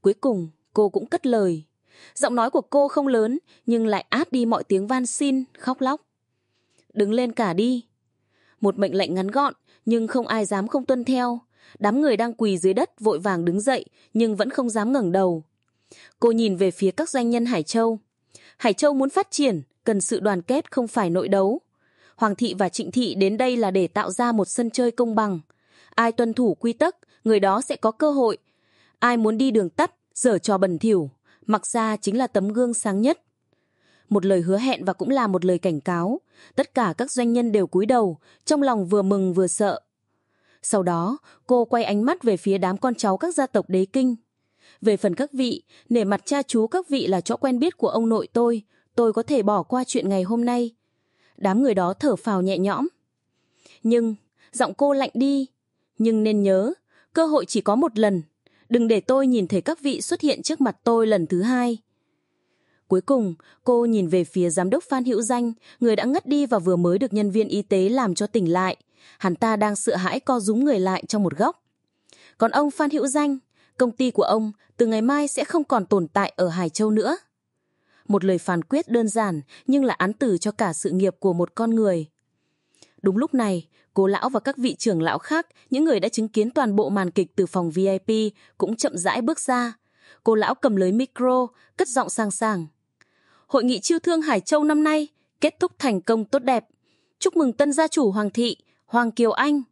Cuối cùng, cô cũng cất lời. Giọng nói của cô không lớn, nhưng lại át đi mọi tiếng van xin, khóc lóc. Đứng lên cả đi. Một mệnh lệnh ngắn gọn, nhưng không ai dám không tuân theo. Đám người đang quỳ dưới đất vội vàng đứng dậy, nhưng vẫn không dám ngẩng đầu. Cô nhìn về phía các doanh nhân Hải Châu. Hải Châu muốn phát triển, cần sự đoàn kết không phải nội đấu. Hoàng thị và Trịnh thị đến đây là để tạo ra một sân chơi công bằng. Ai tuân thủ quy tắc, người đó sẽ có cơ hội. Ai muốn đi đường tắt, dở trò bẩn thỉu, mặc ra chính là tấm gương sáng nhất. Một lời hứa hẹn và cũng là một lời cảnh cáo. Tất cả các doanh nhân đều cúi đầu, trong lòng vừa mừng vừa sợ. Sau đó, cô quay ánh mắt về phía đám con cháu các gia tộc đế kinh. Về phần các vị, nể mặt cha chú các vị là chỗ quen biết của ông nội tôi, tôi có thể bỏ qua chuyện ngày hôm nay. Đám người đó thở phào nhẹ nhõm. Nhưng, giọng cô lạnh đi. Nhưng nên nhớ, cơ hội chỉ có một lần. Đừng để tôi nhìn thấy các vị xuất hiện trước mặt tôi lần thứ hai. Cuối cùng, cô nhìn về phía giám đốc Phan Hữu Danh, người đã ngất đi và vừa mới được nhân viên y tế làm cho tỉnh lại. Hắn ta đang sợ hãi co rúm người lại trong một góc. Còn ông Phan Hữu Danh, công ty của ông từ ngày mai sẽ không còn tồn tại ở Hải Châu nữa. Một lời phán quyết đơn giản nhưng là án tử cho cả sự nghiệp của một con người. Đúng lúc này, cố lão và các vị trưởng lão khác, những người đã chứng kiến toàn bộ màn kịch từ phòng VIP cũng chậm rãi bước ra. Cô lão cầm lưới micro, cất giọng sang sàng. Hội nghị chiêu thương Hải Châu năm nay kết thúc thành công tốt đẹp. Chúc mừng tân gia chủ Hoàng thị, Hoàng Kiều Anh.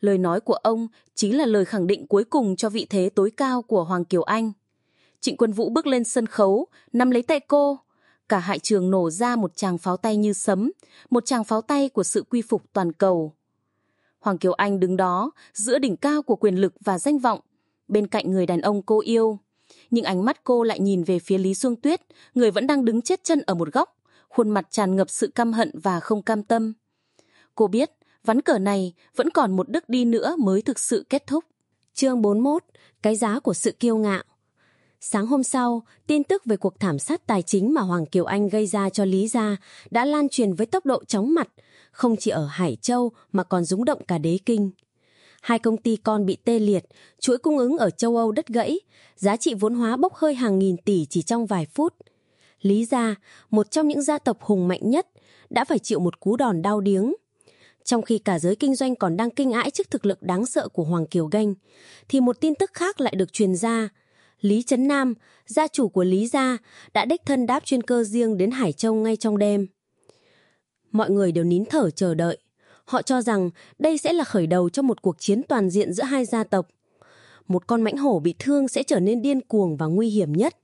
Lời nói của ông chính là lời khẳng định cuối cùng cho vị thế tối cao của Hoàng Kiều Anh. Trịnh Quân Vũ bước lên sân khấu, nắm lấy tay cô. Cả hại trường nổ ra một tràng pháo tay như sấm, một tràng pháo tay của sự quy phục toàn cầu. Hoàng Kiều Anh đứng đó, giữa đỉnh cao của quyền lực và danh vọng, bên cạnh người đàn ông cô yêu. Nhưng ánh mắt cô lại nhìn về phía Lý Xuân Tuyết, người vẫn đang đứng chết chân ở một góc, khuôn mặt tràn ngập sự căm hận và không cam tâm. Cô biết, ván cờ này vẫn còn một đức đi nữa mới thực sự kết thúc. Chương 41, cái giá của sự kiêu ngạo. Sáng hôm sau, tin tức về cuộc thảm sát tài chính mà Hoàng Kiều Anh gây ra cho Lý Gia đã lan truyền với tốc độ chóng mặt, không chỉ ở Hải Châu mà còn rúng động cả đế kinh. Hai công ty con bị tê liệt, chuỗi cung ứng ở châu Âu đất gãy, giá trị vốn hóa bốc hơi hàng nghìn tỷ chỉ trong vài phút. Lý Gia, một trong những gia tộc hùng mạnh nhất, đã phải chịu một cú đòn đau điếng. Trong khi cả giới kinh doanh còn đang kinh ãi trước thực lực đáng sợ của Hoàng Kiều Ganh, thì một tin tức khác lại được truyền ra. Lý Trấn Nam, gia chủ của Lý Gia, đã đích thân đáp chuyên cơ riêng đến Hải Châu ngay trong đêm. Mọi người đều nín thở chờ đợi. Họ cho rằng đây sẽ là khởi đầu cho một cuộc chiến toàn diện giữa hai gia tộc. Một con mãnh hổ bị thương sẽ trở nên điên cuồng và nguy hiểm nhất.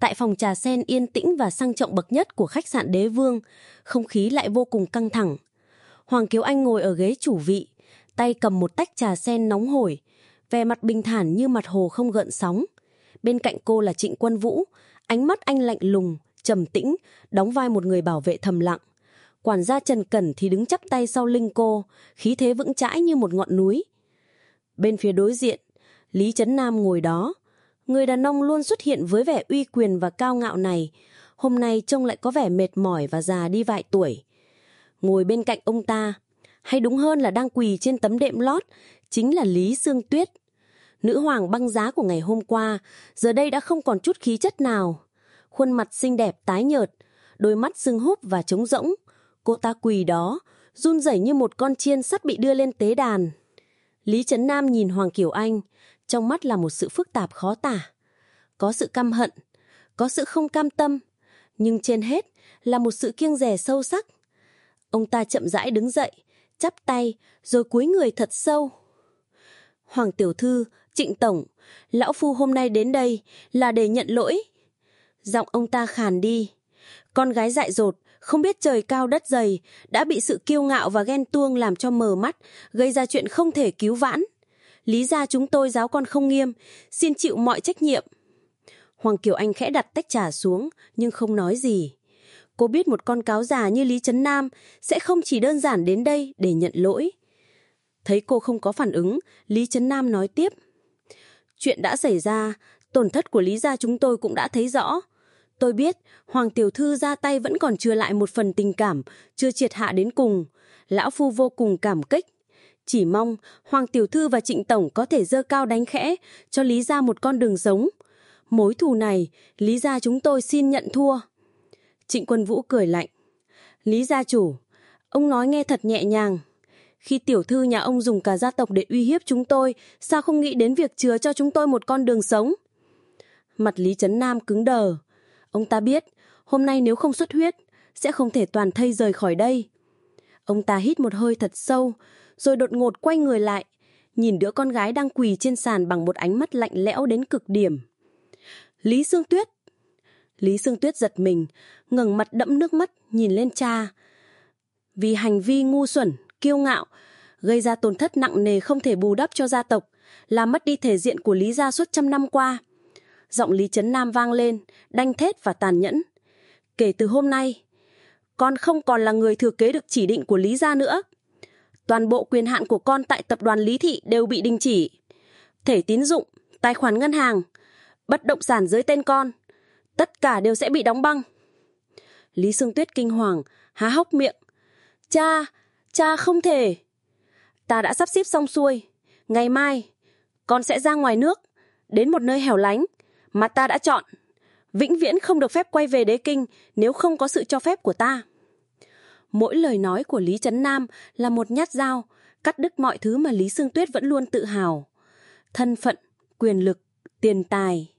Tại phòng trà sen yên tĩnh và sang trọng bậc nhất của khách sạn đế vương, không khí lại vô cùng căng thẳng. Hoàng Kiều Anh ngồi ở ghế chủ vị, tay cầm một tách trà sen nóng hổi, vẻ mặt bình thản như mặt hồ không gợn sóng. Bên cạnh cô là Trịnh Quân Vũ, ánh mắt anh lạnh lùng, trầm tĩnh, đóng vai một người bảo vệ thầm lặng. Quản gia Trần Cẩn thì đứng chắp tay sau lưng cô, khí thế vững chãi như một ngọn núi. Bên phía đối diện, Lý Trấn Nam ngồi đó. Người đàn ông luôn xuất hiện với vẻ uy quyền và cao ngạo này. Hôm nay trông lại có vẻ mệt mỏi và già đi vài tuổi. Ngồi bên cạnh ông ta, hay đúng hơn là đang quỳ trên tấm đệm lót, chính là Lý Sương Tuyết. Nữ hoàng băng giá của ngày hôm qua, giờ đây đã không còn chút khí chất nào. Khuôn mặt xinh đẹp tái nhợt, đôi mắt sưng húp và trống rỗng. Cô ta quỳ đó, run rẩy như một con chiên sắp bị đưa lên tế đàn. Lý Trấn Nam nhìn Hoàng Kiều Anh, Trong mắt là một sự phức tạp khó tả. Có sự căm hận, có sự không cam tâm, nhưng trên hết là một sự kiêng rè sâu sắc. Ông ta chậm rãi đứng dậy, chắp tay, rồi cúi người thật sâu. Hoàng Tiểu Thư, Trịnh Tổng, Lão Phu hôm nay đến đây là để nhận lỗi. Giọng ông ta khàn đi. Con gái dại dột, không biết trời cao đất dày, đã bị sự kiêu ngạo và ghen tuông làm cho mờ mắt, gây ra chuyện không thể cứu vãn. Lý ra chúng tôi giáo con không nghiêm, xin chịu mọi trách nhiệm. Hoàng Kiều Anh khẽ đặt tách trà xuống, nhưng không nói gì. Cô biết một con cáo già như Lý Trấn Nam sẽ không chỉ đơn giản đến đây để nhận lỗi. Thấy cô không có phản ứng, Lý Trấn Nam nói tiếp. Chuyện đã xảy ra, tổn thất của Lý gia chúng tôi cũng đã thấy rõ. Tôi biết Hoàng Tiểu Thư ra tay vẫn còn chưa lại một phần tình cảm, chưa triệt hạ đến cùng. Lão Phu vô cùng cảm kích. Chỉ mong Hoàng Tiểu Thư và Trịnh Tổng có thể dơ cao đánh khẽ, cho Lý gia một con đường sống. Mối thù này, Lý gia chúng tôi xin nhận thua. Trịnh Quân Vũ cười lạnh. Lý gia chủ, ông nói nghe thật nhẹ nhàng. Khi tiểu thư nhà ông dùng cả gia tộc để uy hiếp chúng tôi, sao không nghĩ đến việc chứa cho chúng tôi một con đường sống? Mặt Lý Trấn Nam cứng đờ. Ông ta biết, hôm nay nếu không xuất huyết, sẽ không thể toàn thây rời khỏi đây. Ông ta hít một hơi thật sâu, rồi đột ngột quay người lại, nhìn đứa con gái đang quỳ trên sàn bằng một ánh mắt lạnh lẽo đến cực điểm. Lý Sương Tuyết! Lý Sương Tuyết giật mình, ngẩng mặt đẫm nước mắt nhìn lên cha. Vì hành vi ngu xuẩn, kiêu ngạo, gây ra tổn thất nặng nề không thể bù đắp cho gia tộc, làm mất đi thể diện của Lý gia suốt trăm năm qua. Giọng Lý Trấn Nam vang lên, đanh thét và tàn nhẫn. Kể từ hôm nay, con không còn là người thừa kế được chỉ định của Lý gia nữa. Toàn bộ quyền hạn của con tại tập đoàn Lý Thị đều bị đình chỉ. Thể tín dụng, tài khoản ngân hàng, bất động sản dưới tên con, tất cả đều sẽ bị đóng băng. Lý Sương Tuyết kinh hoàng, há hốc miệng. Cha, cha không thể. Ta đã sắp xếp xong xuôi. Ngày mai, con sẽ ra ngoài nước, đến một nơi hẻo lánh mà ta đã chọn. Vĩnh viễn không được phép quay về đế kinh nếu không có sự cho phép của ta. Mỗi lời nói của Lý Trấn Nam là một nhát dao, cắt đứt mọi thứ mà Lý Sương Tuyết vẫn luôn tự hào. Thân phận, quyền lực, tiền tài,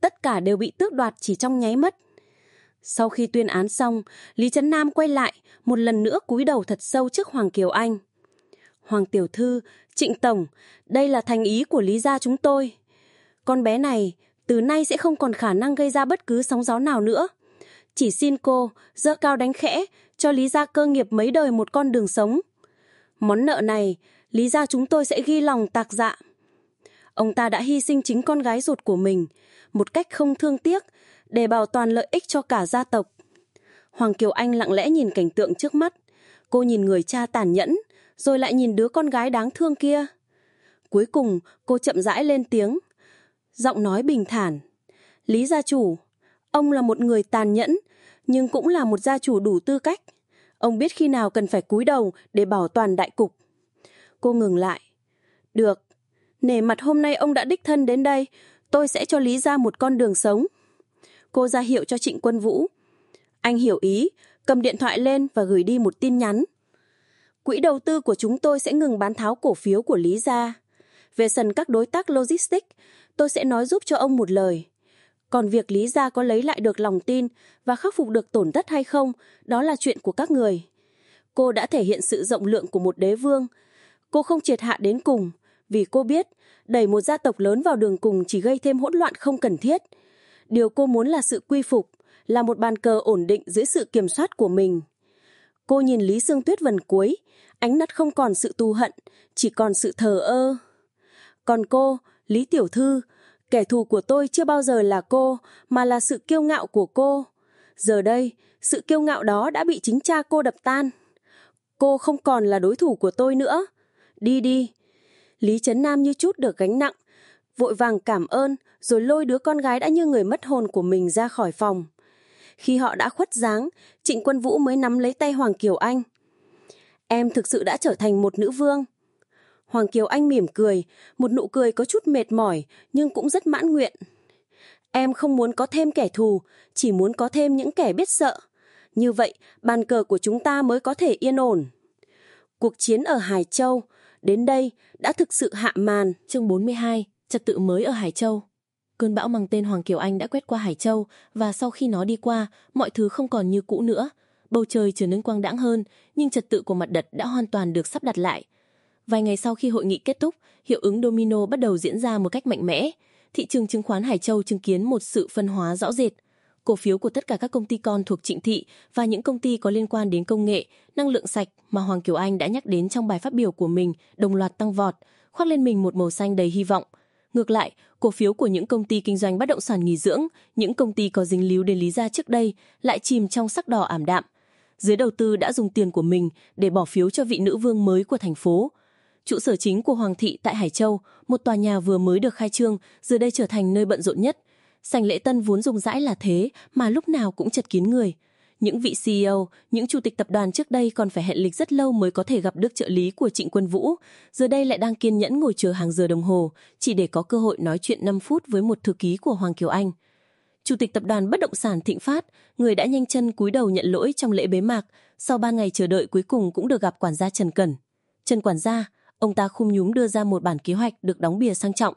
tất cả đều bị tước đoạt chỉ trong nháy mắt. Sau khi tuyên án xong, Lý Trấn Nam quay lại, một lần nữa cúi đầu thật sâu trước Hoàng Kiều Anh. Hoàng Tiểu Thư, Trịnh Tổng, đây là thành ý của Lý gia chúng tôi. Con bé này từ nay sẽ không còn khả năng gây ra bất cứ sóng gió nào nữa. Chỉ xin cô dơ cao đánh khẽ cho Lý gia cơ nghiệp mấy đời một con đường sống. Món nợ này, Lý gia chúng tôi sẽ ghi lòng tạc dạ. Ông ta đã hy sinh chính con gái ruột của mình, một cách không thương tiếc, để bảo toàn lợi ích cho cả gia tộc. Hoàng Kiều Anh lặng lẽ nhìn cảnh tượng trước mắt. Cô nhìn người cha tàn nhẫn, rồi lại nhìn đứa con gái đáng thương kia. Cuối cùng, cô chậm rãi lên tiếng. Giọng nói bình thản. Lý gia chủ, ông là một người tàn nhẫn, nhưng cũng là một gia chủ đủ tư cách. Ông biết khi nào cần phải cúi đầu để bảo toàn đại cục. Cô ngừng lại. Được, nể mặt hôm nay ông đã đích thân đến đây, tôi sẽ cho Lý gia một con đường sống. Cô ra hiệu cho Trịnh Quân Vũ. Anh hiểu ý, cầm điện thoại lên và gửi đi một tin nhắn. Quỹ đầu tư của chúng tôi sẽ ngừng bán tháo cổ phiếu của Lý gia. Về sần các đối tác logistics, tôi sẽ nói giúp cho ông một lời. Còn việc Lý gia có lấy lại được lòng tin và khắc phục được tổn thất hay không, đó là chuyện của các người. Cô đã thể hiện sự rộng lượng của một đế vương. Cô không triệt hạ đến cùng, vì cô biết đẩy một gia tộc lớn vào đường cùng chỉ gây thêm hỗn loạn không cần thiết. Điều cô muốn là sự quy phục, là một bàn cờ ổn định dưới sự kiểm soát của mình. Cô nhìn Lý Sương Tuyết vần cuối, ánh mắt không còn sự tu hận, chỉ còn sự thờ ơ. Còn cô, Lý Tiểu Thư, kẻ thù của tôi chưa bao giờ là cô, mà là sự kiêu ngạo của cô. Giờ đây, sự kiêu ngạo đó đã bị chính cha cô đập tan. Cô không còn là đối thủ của tôi nữa. Đi đi. Lý Trấn Nam như chút được gánh nặng, vội vàng cảm ơn, rồi lôi đứa con gái đã như người mất hồn của mình ra khỏi phòng. Khi họ đã khuất dáng, Trịnh Quân Vũ mới nắm lấy tay Hoàng Kiều Anh. Em thực sự đã trở thành một nữ vương. Hoàng Kiều Anh mỉm cười, một nụ cười có chút mệt mỏi nhưng cũng rất mãn nguyện. Em không muốn có thêm kẻ thù, chỉ muốn có thêm những kẻ biết sợ. Như vậy, bàn cờ của chúng ta mới có thể yên ổn. Cuộc chiến ở Hải Châu, đến đây đã thực sự hạ màn. Chương 42 Trật tự mới ở Hải Châu Cơn bão mang tên Hoàng Kiều Anh đã quét qua Hải Châu và sau khi nó đi qua, mọi thứ không còn như cũ nữa. Bầu trời trở nên quang đãng hơn, nhưng trật tự của mặt đất đã hoàn toàn được sắp đặt lại. Vài ngày sau khi hội nghị kết thúc, hiệu ứng domino bắt đầu diễn ra một cách mạnh mẽ. Thị trường chứng khoán Hải Châu chứng kiến một sự phân hóa rõ rệt. Cổ phiếu của tất cả các công ty con thuộc Trịnh Thị và những công ty có liên quan đến công nghệ, năng lượng sạch mà Hoàng Kiều Anh đã nhắc đến trong bài phát biểu của mình đồng loạt tăng vọt, khoác lên mình một màu xanh đầy hy vọng. Ngược lại, cổ phiếu của những công ty kinh doanh bất động sản nghỉ dưỡng, những công ty có dính líu đến Lý Gia trước đây lại chìm trong sắc đỏ ảm đạm. Giới đầu tư đã dùng tiền của mình để bỏ phiếu cho vị nữ vương mới của thành phố. Trụ sở chính của Hoàng thị tại Hải Châu, một tòa nhà vừa mới được khai trương, giờ đây trở thành nơi bận rộn nhất. Sảnh lễ tân vốn rộng rãi là thế mà lúc nào cũng chật kín người. Những vị CEO, những chủ tịch tập đoàn trước đây còn phải hẹn lịch rất lâu mới có thể gặp được trợ lý của Trịnh Quân Vũ, giờ đây lại đang kiên nhẫn ngồi chờ hàng giờ đồng hồ, chỉ để có cơ hội nói chuyện 5 phút với một thư ký của Hoàng Kiều Anh. Chủ tịch tập đoàn bất động sản Thịnh Phát, người đã nhanh chân cúi đầu nhận lỗi trong lễ bế mạc, sau ba ngày chờ đợi cuối cùng cũng được gặp quản gia Trần Cẩn. Trần quản gia, ông ta khung nhúm đưa ra một bản kế hoạch được đóng bìa sang trọng.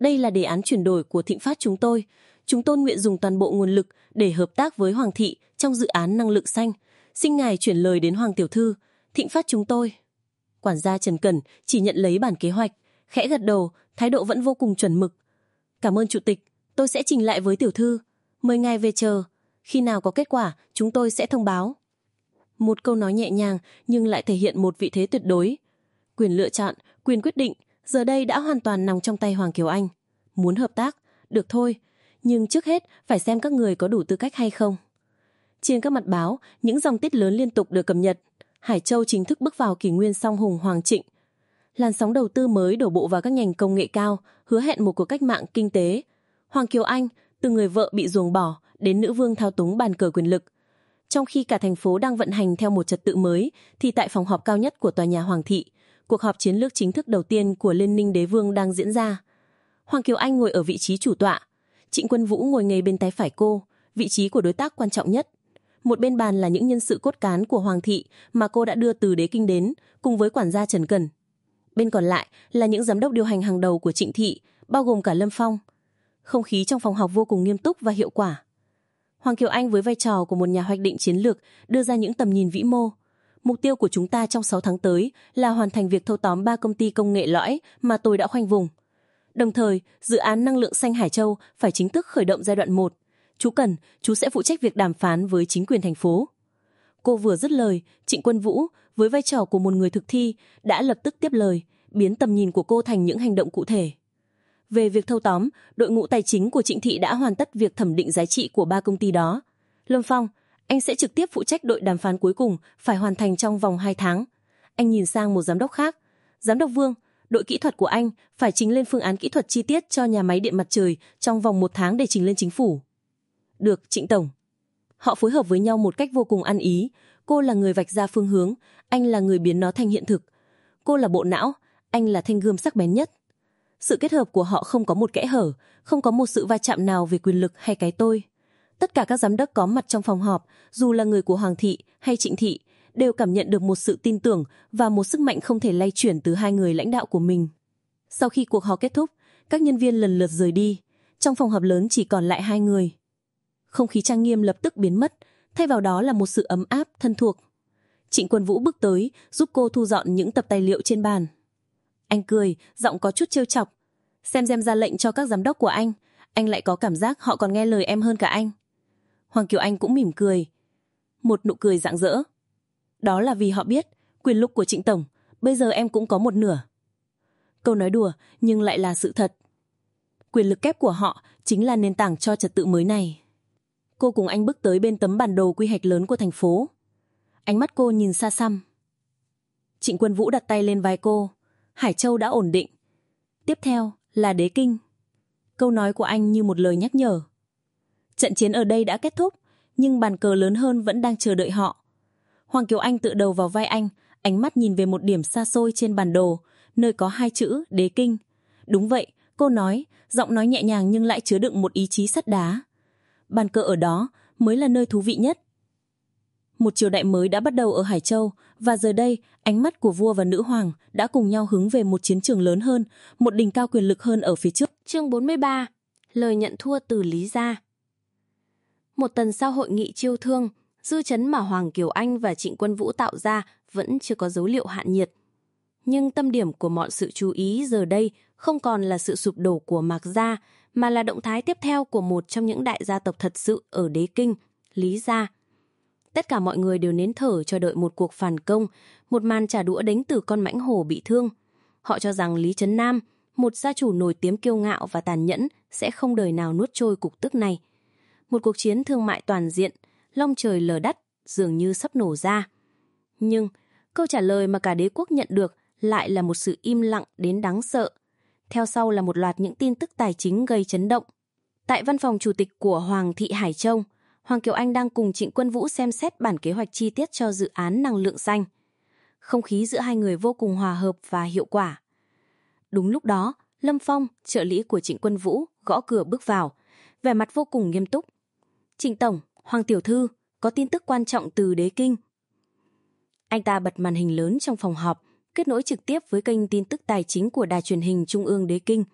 Đây là đề án chuyển đổi của Thịnh Phát chúng tôi. Chúng tôi nguyện dùng toàn bộ nguồn lực để hợp tác với Hoàng thị trong dự án năng lượng xanh. Xin ngài chuyển lời đến Hoàng tiểu thư, Thịnh Phát chúng tôi. Quản gia Trần Cẩn chỉ nhận lấy bản kế hoạch, khẽ gật đầu, thái độ vẫn vô cùng chuẩn mực. Cảm ơn chủ tịch, tôi sẽ trình lại với tiểu thư. Mời ngài về chờ, khi nào có kết quả, chúng tôi sẽ thông báo. Một câu nói nhẹ nhàng nhưng lại thể hiện một vị thế tuyệt đối. Quyền lựa chọn, quyền quyết định, giờ đây đã hoàn toàn nằm trong tay Hoàng Kiều Anh. Muốn hợp tác, được thôi, nhưng trước hết phải xem các người có đủ tư cách hay không. Trên các mặt báo, những dòng tiết lớn liên tục được cập nhật. Hải Châu chính thức bước vào kỷ nguyên song hùng hoàng trịnh. Làn sóng đầu tư mới đổ bộ vào các ngành công nghệ cao, hứa hẹn một cuộc cách mạng kinh tế. Hoàng Kiều Anh, từ người vợ bị ruồng bỏ đến nữ vương thao túng bàn cờ quyền lực. Trong khi cả thành phố đang vận hành theo một trật tự mới, thì tại phòng họp cao nhất của tòa nhà Hoàng thị, cuộc họp chiến lược chính thức đầu tiên của Liên ninh đế vương đang diễn ra. Hoàng Kiều Anh ngồi ở vị trí chủ tọa, Trịnh Quân Vũ ngồi ngay bên tay phải cô, vị trí của đối tác quan trọng nhất. Một bên bàn là những nhân sự cốt cán của Hoàng thị mà cô đã đưa từ đế kinh đến, cùng với quản gia Trần Cần. Bên còn lại là những giám đốc điều hành hàng đầu của Trịnh thị, bao gồm cả Lâm Phong. Không khí trong phòng họp vô cùng nghiêm túc và hiệu quả. Hoàng Kiều Anh với vai trò của một nhà hoạch định chiến lược đưa ra những tầm nhìn vĩ mô. Mục tiêu của chúng ta trong 6 tháng tới là hoàn thành việc thâu tóm ba công ty công nghệ lõi mà tôi đã khoanh vùng. Đồng thời, dự án năng lượng xanh Hải Châu phải chính thức khởi động giai đoạn 1. Chú cần, chú sẽ phụ trách việc đàm phán với chính quyền thành phố. Cô vừa dứt lời, Trịnh Quân Vũ, với vai trò của một người thực thi, đã lập tức tiếp lời, biến tầm nhìn của cô thành những hành động cụ thể. Về việc thâu tóm, đội ngũ tài chính của Trịnh Thị đã hoàn tất việc thẩm định giá trị của ba công ty đó. Lâm Phong, anh sẽ trực tiếp phụ trách đội đàm phán cuối cùng, phải hoàn thành trong vòng 2 tháng. Anh nhìn sang một giám đốc khác. Giám đốc Vương, đội kỹ thuật của anh phải trình lên phương án kỹ thuật chi tiết cho nhà máy điện mặt trời trong vòng một tháng để trình lên chính phủ. Được, Trịnh Tổng. Họ phối hợp với nhau một cách vô cùng ăn ý. Cô là người vạch ra phương hướng, anh là người biến nó thành hiện thực. Cô là bộ não, anh là thanh gươm sắc bén nhất. Sự kết hợp của họ không có một kẽ hở, không có một sự va chạm nào về quyền lực hay cái tôi. Tất cả các giám đốc có mặt trong phòng họp, dù là người của Hoàng thị hay Trịnh thị, đều cảm nhận được một sự tin tưởng và một sức mạnh không thể lay chuyển từ hai người lãnh đạo của mình. Sau khi cuộc họp kết thúc, các nhân viên lần lượt rời đi. Trong phòng họp lớn chỉ còn lại hai người. Không khí trang nghiêm lập tức biến mất, thay vào đó là một sự ấm áp, thân thuộc. Trịnh Quân Vũ bước tới, giúp cô thu dọn những tập tài liệu trên bàn. Anh cười, giọng có chút trêu chọc. Xem xem ra lệnh cho các giám đốc của anh, anh lại có cảm giác họ còn nghe lời em hơn cả anh. Hoàng Kiều Anh cũng mỉm cười. Một nụ cười rạng rỡ. Đó là vì họ biết, quyền lực của Trịnh Tổng, bây giờ em cũng có một nửa. Câu nói đùa, nhưng lại là sự thật. Quyền lực kép của họ chính là nền tảng cho trật tự mới này. Cô cùng anh bước tới bên tấm bản đồ quy hoạch lớn của thành phố. Ánh mắt cô nhìn xa xăm. Trịnh Quân Vũ đặt tay lên vai cô. Hải Châu đã ổn định. Tiếp theo là đế kinh. Câu nói của anh như một lời nhắc nhở. Trận chiến ở đây đã kết thúc, nhưng bàn cờ lớn hơn vẫn đang chờ đợi họ. Hoàng Kiều Anh tự đầu vào vai anh, ánh mắt nhìn về một điểm xa xôi trên bản đồ, nơi có hai chữ đế kinh. Đúng vậy, cô nói, giọng nói nhẹ nhàng nhưng lại chứa đựng một ý chí sắt đá. Bàn cờ ở đó mới là nơi thú vị nhất. Một triều đại mới đã bắt đầu ở Hải Châu Và giờ đây, ánh mắt của vua và nữ hoàng đã cùng nhau hướng về một chiến trường lớn hơn, một đỉnh cao quyền lực hơn ở phía trước. Chương 43 Lời nhận thua từ Lý Gia Một tuần sau hội nghị chiêu thương, dư chấn mà Hoàng Kiều Anh và Trịnh Quân Vũ tạo ra vẫn chưa có dấu liệu hạn nhiệt. Nhưng tâm điểm của mọi sự chú ý giờ đây không còn là sự sụp đổ của Mạc Gia, mà là động thái tiếp theo của một trong những đại gia tộc thật sự ở đế kinh, Lý Gia. Tất cả mọi người đều nến thở chờ đợi một cuộc phản công, một màn trả đũa đánh từ con mãnh hổ bị thương. Họ cho rằng Lý Trấn Nam, một gia chủ nổi tiếng kiêu ngạo và tàn nhẫn, sẽ không đời nào nuốt trôi cục tức này. Một cuộc chiến thương mại toàn diện, long trời lở đất, dường như sắp nổ ra. Nhưng, câu trả lời mà cả đế quốc nhận được lại là một sự im lặng đến đáng sợ. Theo sau là một loạt những tin tức tài chính gây chấn động. Tại văn phòng chủ tịch của Hoàng thị Hải Châu, Hoàng Kiều Anh đang cùng Trịnh Quân Vũ xem xét bản kế hoạch chi tiết cho dự án năng lượng xanh. Không khí giữa hai người vô cùng hòa hợp và hiệu quả. Đúng lúc đó, Lâm Phong, trợ lý của Trịnh Quân Vũ, gõ cửa bước vào, vẻ mặt vô cùng nghiêm túc. Trịnh Tổng, Hoàng Tiểu Thư, có tin tức quan trọng từ đế kinh. Anh ta bật màn hình lớn trong phòng họp, kết nối trực tiếp với kênh tin tức tài chính của đài truyền hình Trung ương Đế Kinh.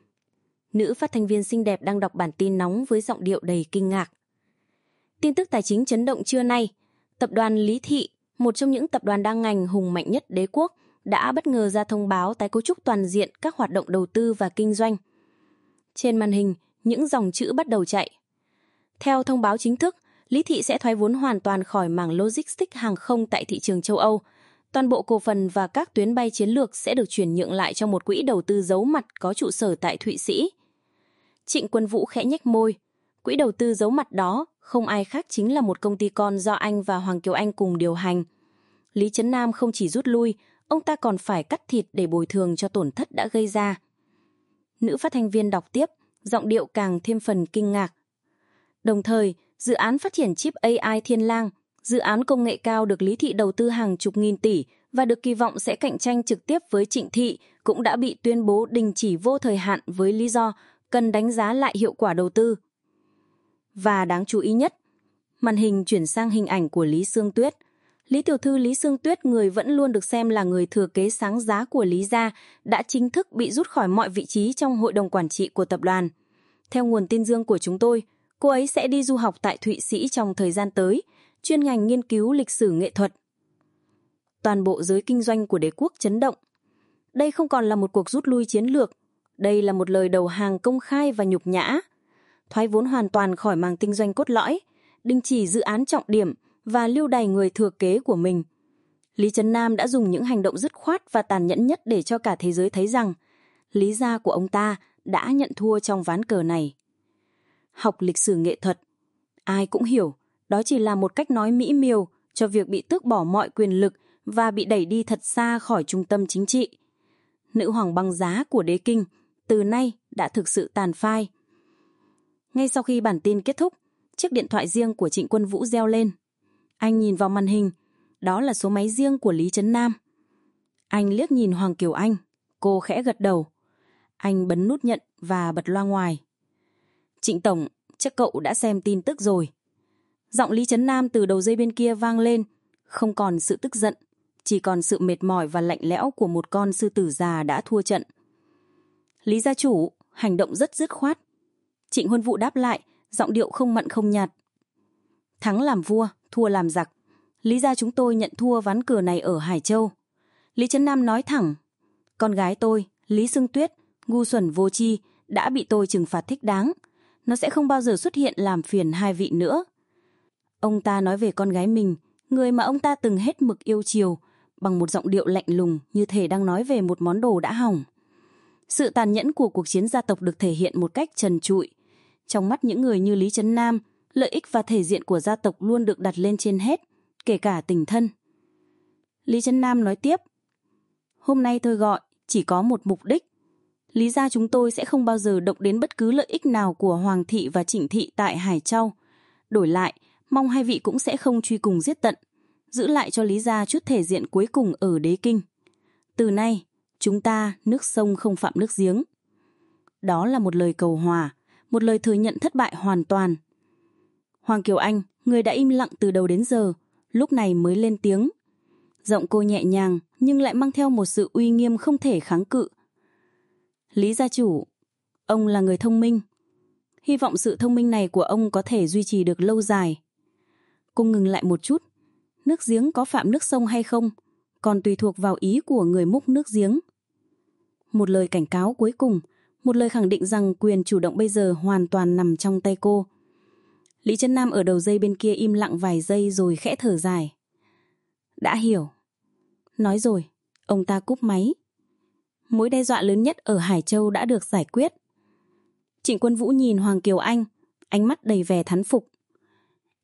Nữ phát thanh viên xinh đẹp đang đọc bản tin nóng với giọng điệu đầy kinh ngạc. Tin tức tài chính chấn động trưa nay, tập đoàn Lý Thị, một trong những tập đoàn đa ngành hùng mạnh nhất đế quốc, đã bất ngờ ra thông báo tái cấu trúc toàn diện các hoạt động đầu tư và kinh doanh. Trên màn hình, những dòng chữ bắt đầu chạy. Theo thông báo chính thức, Lý Thị sẽ thoái vốn hoàn toàn khỏi mảng logistics hàng không tại thị trường châu Âu. Toàn bộ cổ phần và các tuyến bay chiến lược sẽ được chuyển nhượng lại cho một quỹ đầu tư giấu mặt có trụ sở tại Thụy Sĩ. Trịnh Quân Vũ khẽ nhếch môi. Quỹ đầu tư giấu mặt đó không ai khác chính là một công ty con do anh và Hoàng Kiều Anh cùng điều hành. Lý Trấn Nam không chỉ rút lui, ông ta còn phải cắt thịt để bồi thường cho tổn thất đã gây ra. Nữ phát thanh viên đọc tiếp, giọng điệu càng thêm phần kinh ngạc. Đồng thời, dự án phát triển chip AI Thiên Lang, dự án công nghệ cao được Lý Thị đầu tư hàng chục nghìn tỷ và được kỳ vọng sẽ cạnh tranh trực tiếp với Trịnh Thị cũng đã bị tuyên bố đình chỉ vô thời hạn với lý do cần đánh giá lại hiệu quả đầu tư. Và đáng chú ý nhất, màn hình chuyển sang hình ảnh của Lý Sương Tuyết. Lý tiểu thư Lý Sương Tuyết, người vẫn luôn được xem là người thừa kế sáng giá của Lý gia, đã chính thức bị rút khỏi mọi vị trí trong hội đồng quản trị của tập đoàn. Theo nguồn tin dương của chúng tôi, cô ấy sẽ đi du học tại Thụy Sĩ trong thời gian tới, chuyên ngành nghiên cứu lịch sử nghệ thuật. Toàn bộ giới kinh doanh của đế quốc chấn động. Đây không còn là một cuộc rút lui chiến lược, đây là một lời đầu hàng công khai và nhục nhã thoái vốn hoàn toàn khỏi màng kinh doanh cốt lõi, đình chỉ dự án trọng điểm và lưu đày người thừa kế của mình. Lý Trấn Nam đã dùng những hành động dứt khoát và tàn nhẫn nhất để cho cả thế giới thấy rằng lý gia của ông ta đã nhận thua trong ván cờ này. Học lịch sử nghệ thuật, ai cũng hiểu đó chỉ là một cách nói mỹ miều cho việc bị tước bỏ mọi quyền lực và bị đẩy đi thật xa khỏi trung tâm chính trị. Nữ hoàng băng giá của đế kinh từ nay đã thực sự tàn phai. Ngay sau khi bản tin kết thúc, chiếc điện thoại riêng của Trịnh Quân Vũ reo lên. Anh nhìn vào màn hình, đó là số máy riêng của Lý Trấn Nam. Anh liếc nhìn Hoàng Kiều Anh, cô khẽ gật đầu. Anh bấn nút nhận và bật loa ngoài. Trịnh Tổng, chắc cậu đã xem tin tức rồi. Giọng Lý Trấn Nam từ đầu dây bên kia vang lên, không còn sự tức giận, chỉ còn sự mệt mỏi và lạnh lẽo của một con sư tử già đã thua trận. Lý gia chủ, hành động rất dứt khoát, Trịnh Huân Vũ đáp lại, giọng điệu không mặn không nhạt. Thắng làm vua, thua làm giặc. Lý gia chúng tôi nhận thua ván cờ này ở Hải Châu. Lý Trấn Nam nói thẳng, con gái tôi, Lý Sương Tuyết, ngu xuẩn vô chi, đã bị tôi trừng phạt thích đáng. Nó sẽ không bao giờ xuất hiện làm phiền hai vị nữa. Ông ta nói về con gái mình, người mà ông ta từng hết mực yêu chiều, bằng một giọng điệu lạnh lùng như thể đang nói về một món đồ đã hỏng. Sự tàn nhẫn của cuộc chiến gia tộc được thể hiện một cách trần trụi, trong mắt những người như Lý Trấn Nam, lợi ích và thể diện của gia tộc luôn được đặt lên trên hết, kể cả tình thân. Lý Trấn Nam nói tiếp, Hôm nay tôi gọi chỉ có một mục đích. Lý ra chúng tôi sẽ không bao giờ động đến bất cứ lợi ích nào của Hoàng thị và Trịnh thị tại Hải Châu. Đổi lại, mong hai vị cũng sẽ không truy cùng giết tận, giữ lại cho Lý gia chút thể diện cuối cùng ở đế kinh. Từ nay, chúng ta nước sông không phạm nước giếng. Đó là một lời cầu hòa, một lời thừa nhận thất bại hoàn toàn. Hoàng Kiều Anh, người đã im lặng từ đầu đến giờ, lúc này mới lên tiếng. Giọng cô nhẹ nhàng nhưng lại mang theo một sự uy nghiêm không thể kháng cự. Lý gia chủ, ông là người thông minh. Hy vọng sự thông minh này của ông có thể duy trì được lâu dài. Cô ngừng lại một chút. Nước giếng có phạm nước sông hay không, còn tùy thuộc vào ý của người múc nước giếng. Một lời cảnh cáo cuối cùng, một lời khẳng định rằng quyền chủ động bây giờ hoàn toàn nằm trong tay cô. Lý Trân Nam ở đầu dây bên kia im lặng vài giây rồi khẽ thở dài. Đã hiểu. Nói rồi, ông ta cúp máy. Mối đe dọa lớn nhất ở Hải Châu đã được giải quyết. Trịnh Quân Vũ nhìn Hoàng Kiều Anh, ánh mắt đầy vẻ thán phục.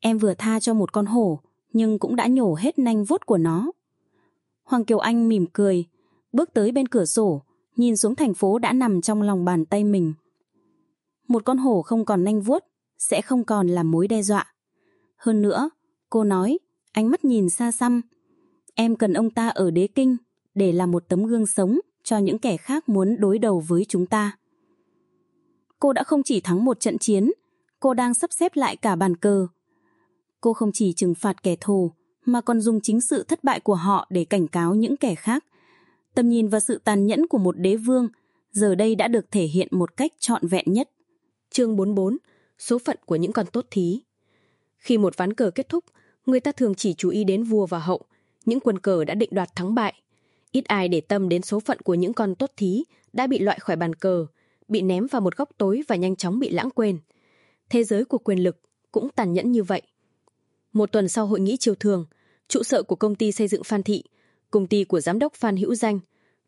Em vừa tha cho một con hổ, nhưng cũng đã nhổ hết nanh vuốt của nó. Hoàng Kiều Anh mỉm cười, bước tới bên cửa sổ, nhìn xuống thành phố đã nằm trong lòng bàn tay mình. Một con hổ không còn nanh vuốt, sẽ không còn là mối đe dọa. Hơn nữa, cô nói, ánh mắt nhìn xa xăm, em cần ông ta ở đế kinh để làm một tấm gương sống cho những kẻ khác muốn đối đầu với chúng ta. Cô đã không chỉ thắng một trận chiến, cô đang sắp xếp lại cả bàn cờ. Cô không chỉ trừng phạt kẻ thù, mà còn dùng chính sự thất bại của họ để cảnh cáo những kẻ khác. Tầm nhìn và sự tàn nhẫn của một đế vương giờ đây đã được thể hiện một cách trọn vẹn nhất. Chương 44 Số phận của những con tốt thí Khi một ván cờ kết thúc, người ta thường chỉ chú ý đến vua và hậu, những quân cờ đã định đoạt thắng bại. Ít ai để tâm đến số phận của những con tốt thí đã bị loại khỏi bàn cờ, bị ném vào một góc tối và nhanh chóng bị lãng quên. Thế giới của quyền lực cũng tàn nhẫn như vậy. Một tuần sau hội nghị chiều thường, trụ sở của công ty xây dựng Phan Thị, công ty của giám đốc Phan Hữu Danh,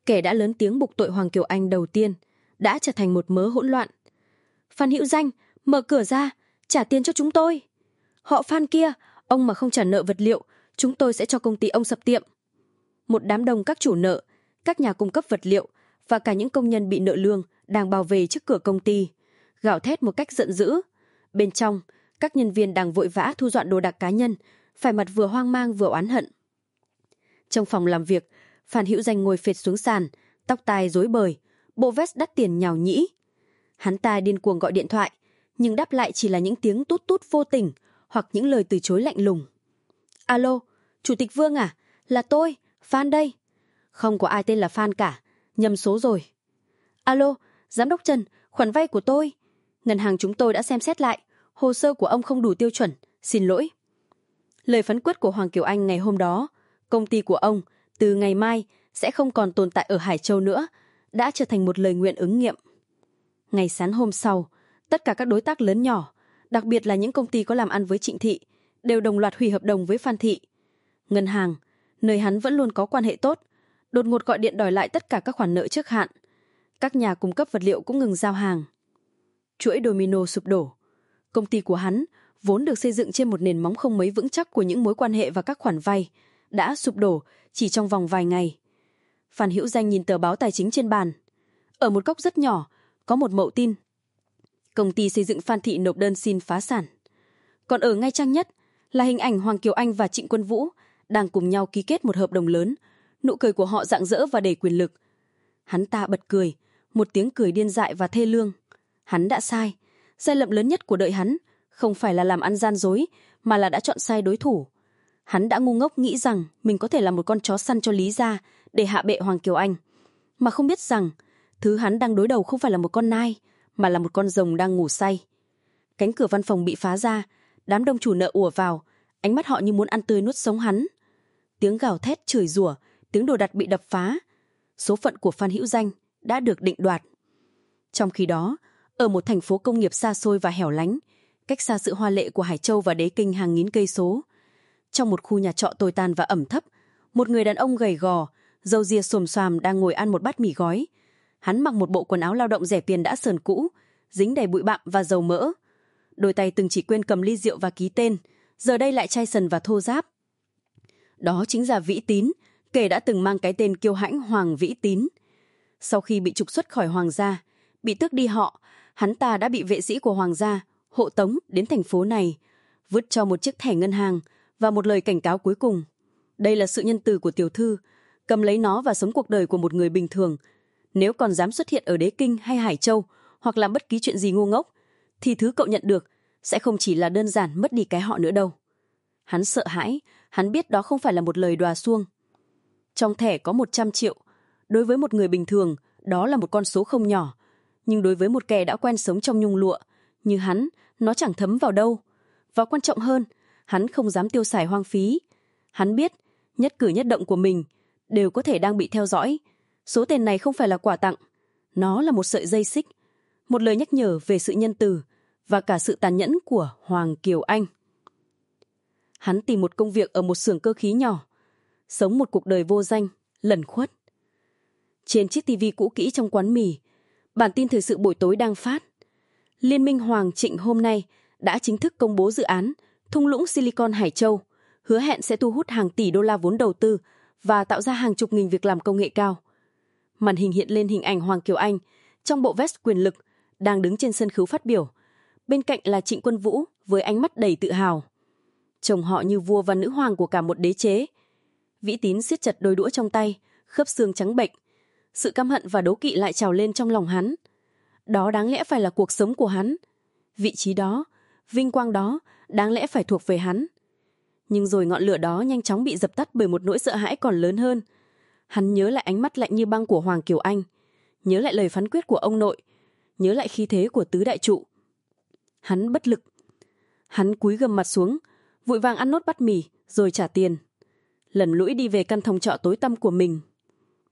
kẻ đã lớn tiếng buộc tội Hoàng Kiều Anh đầu tiên, đã trở thành một mớ hỗn loạn. Phan Hữu Danh, mở cửa ra, trả tiền cho chúng tôi. Họ Phan kia, ông mà không trả nợ vật liệu, chúng tôi sẽ cho công ty ông sập tiệm. Một đám đông các chủ nợ, các nhà cung cấp vật liệu và cả những công nhân bị nợ lương đang bao vệ trước cửa công ty, gào thét một cách giận dữ. Bên trong, các nhân viên đang vội vã thu dọn đồ đạc cá nhân, phải mặt vừa hoang mang vừa oán hận. Trong phòng làm việc, Phan Hữu Danh ngồi phệt xuống sàn, tóc tai rối bời, bộ vest đắt tiền nhào nhĩ. Hắn ta điên cuồng gọi điện thoại, nhưng đáp lại chỉ là những tiếng tút tút vô tình hoặc những lời từ chối lạnh lùng. Alo, Chủ tịch Vương à? Là tôi, Phan đây. Không có ai tên là Phan cả, nhầm số rồi. Alo, Giám đốc Trần, khoản vay của tôi. Ngân hàng chúng tôi đã xem xét lại, hồ sơ của ông không đủ tiêu chuẩn, xin lỗi. Lời phán quyết của Hoàng Kiều Anh ngày hôm đó, công ty của ông từ ngày mai sẽ không còn tồn tại ở Hải Châu nữa, đã trở thành một lời nguyện ứng nghiệm. Ngày sáng hôm sau, tất cả các đối tác lớn nhỏ, đặc biệt là những công ty có làm ăn với Trịnh Thị, đều đồng loạt hủy hợp đồng với Phan Thị. Ngân hàng, nơi hắn vẫn luôn có quan hệ tốt, đột ngột gọi điện đòi lại tất cả các khoản nợ trước hạn. Các nhà cung cấp vật liệu cũng ngừng giao hàng. Chuỗi domino sụp đổ. Công ty của hắn, vốn được xây dựng trên một nền móng không mấy vững chắc của những mối quan hệ và các khoản vay, đã sụp đổ chỉ trong vòng vài ngày. Phan Hữu Danh nhìn tờ báo tài chính trên bàn. Ở một góc rất nhỏ, có một mẫu tin. Công ty xây dựng Phan Thị nộp đơn xin phá sản. Còn ở ngay trang nhất là hình ảnh Hoàng Kiều Anh và Trịnh Quân Vũ đang cùng nhau ký kết một hợp đồng lớn. Nụ cười của họ rạng rỡ và đầy quyền lực. Hắn ta bật cười, một tiếng cười điên dại và thê lương. Hắn đã sai. Sai lầm lớn nhất của đợi hắn không phải là làm ăn gian dối, mà là đã chọn sai đối thủ. Hắn đã ngu ngốc nghĩ rằng mình có thể là một con chó săn cho Lý gia để hạ bệ Hoàng Kiều Anh. Mà không biết rằng, thứ hắn đang đối đầu không phải là một con nai, mà là một con rồng đang ngủ say. Cánh cửa văn phòng bị phá ra, đám đông chủ nợ ùa vào, ánh mắt họ như muốn ăn tươi nuốt sống hắn. Tiếng gào thét chửi rủa, tiếng đồ đặt bị đập phá. Số phận của Phan Hữu Danh đã được định đoạt. Trong khi đó, ở một thành phố công nghiệp xa xôi và hẻo lánh, cách xa sự hoa lệ của Hải Châu và Đế Kinh hàng nghìn cây số, trong một khu nhà trọ tồi tàn và ẩm thấp, một người đàn ông gầy gò, râu ria xồm xoàm đang ngồi ăn một bát mì gói. Hắn mặc một bộ quần áo lao động rẻ tiền đã sờn cũ, dính đầy bụi bặm và dầu mỡ. Đôi tay từng chỉ quên cầm ly rượu và ký tên, giờ đây lại chai sần và thô giáp. Đó chính là Vĩ Tín, kể đã từng mang cái tên kiêu hãnh Hoàng Vĩ Tín. Sau khi bị trục xuất khỏi Hoàng gia, bị tước đi họ, hắn ta đã bị vệ sĩ của Hoàng gia hộ tống đến thành phố này, vứt cho một chiếc thẻ ngân hàng và một lời cảnh cáo cuối cùng. Đây là sự nhân từ của tiểu thư, cầm lấy nó và sống cuộc đời của một người bình thường. Nếu còn dám xuất hiện ở Đế Kinh hay Hải Châu hoặc làm bất kỳ chuyện gì ngu ngốc, thì thứ cậu nhận được sẽ không chỉ là đơn giản mất đi cái họ nữa đâu. Hắn sợ hãi, hắn biết đó không phải là một lời đòa xuông. Trong thẻ có 100 triệu. Đối với một người bình thường, đó là một con số không nhỏ. Nhưng đối với một kẻ đã quen sống trong nhung lụa, như hắn, nó chẳng thấm vào đâu. Và quan trọng hơn, hắn không dám tiêu xài hoang phí. Hắn biết, nhất cử nhất động của mình đều có thể đang bị theo dõi. Số tiền này không phải là quà tặng, nó là một sợi dây xích, một lời nhắc nhở về sự nhân từ và cả sự tàn nhẫn của Hoàng Kiều Anh. Hắn tìm một công việc ở một xưởng cơ khí nhỏ, sống một cuộc đời vô danh, lẩn khuất. Trên chiếc tivi cũ kỹ trong quán mì, bản tin thời sự buổi tối đang phát. Liên minh Hoàng Trịnh hôm nay đã chính thức công bố dự án thung lũng Silicon Hải Châu, hứa hẹn sẽ thu hút hàng tỷ đô la vốn đầu tư và tạo ra hàng chục nghìn việc làm công nghệ cao. Màn hình hiện lên hình ảnh Hoàng Kiều Anh trong bộ vest quyền lực đang đứng trên sân khấu phát biểu. Bên cạnh là Trịnh Quân Vũ với ánh mắt đầy tự hào. Chồng họ như vua và nữ hoàng của cả một đế chế. Vĩ Tín siết chặt đôi đũa trong tay, khớp xương trắng bệnh. Sự căm hận và đố kỵ lại trào lên trong lòng hắn. Đó đáng lẽ phải là cuộc sống của hắn. Vị trí đó, vinh quang đó, đáng lẽ phải thuộc về hắn. Nhưng rồi ngọn lửa đó nhanh chóng bị dập tắt bởi một nỗi sợ hãi còn lớn hơn. Hắn nhớ lại ánh mắt lạnh như băng của Hoàng Kiều Anh, nhớ lại lời phán quyết của ông nội, nhớ lại khí thế của tứ đại trụ. Hắn bất lực. Hắn cúi gầm mặt xuống, vội vàng ăn nốt bát mì, rồi trả tiền. Lần lũi đi về căn phòng trọ tối tăm của mình.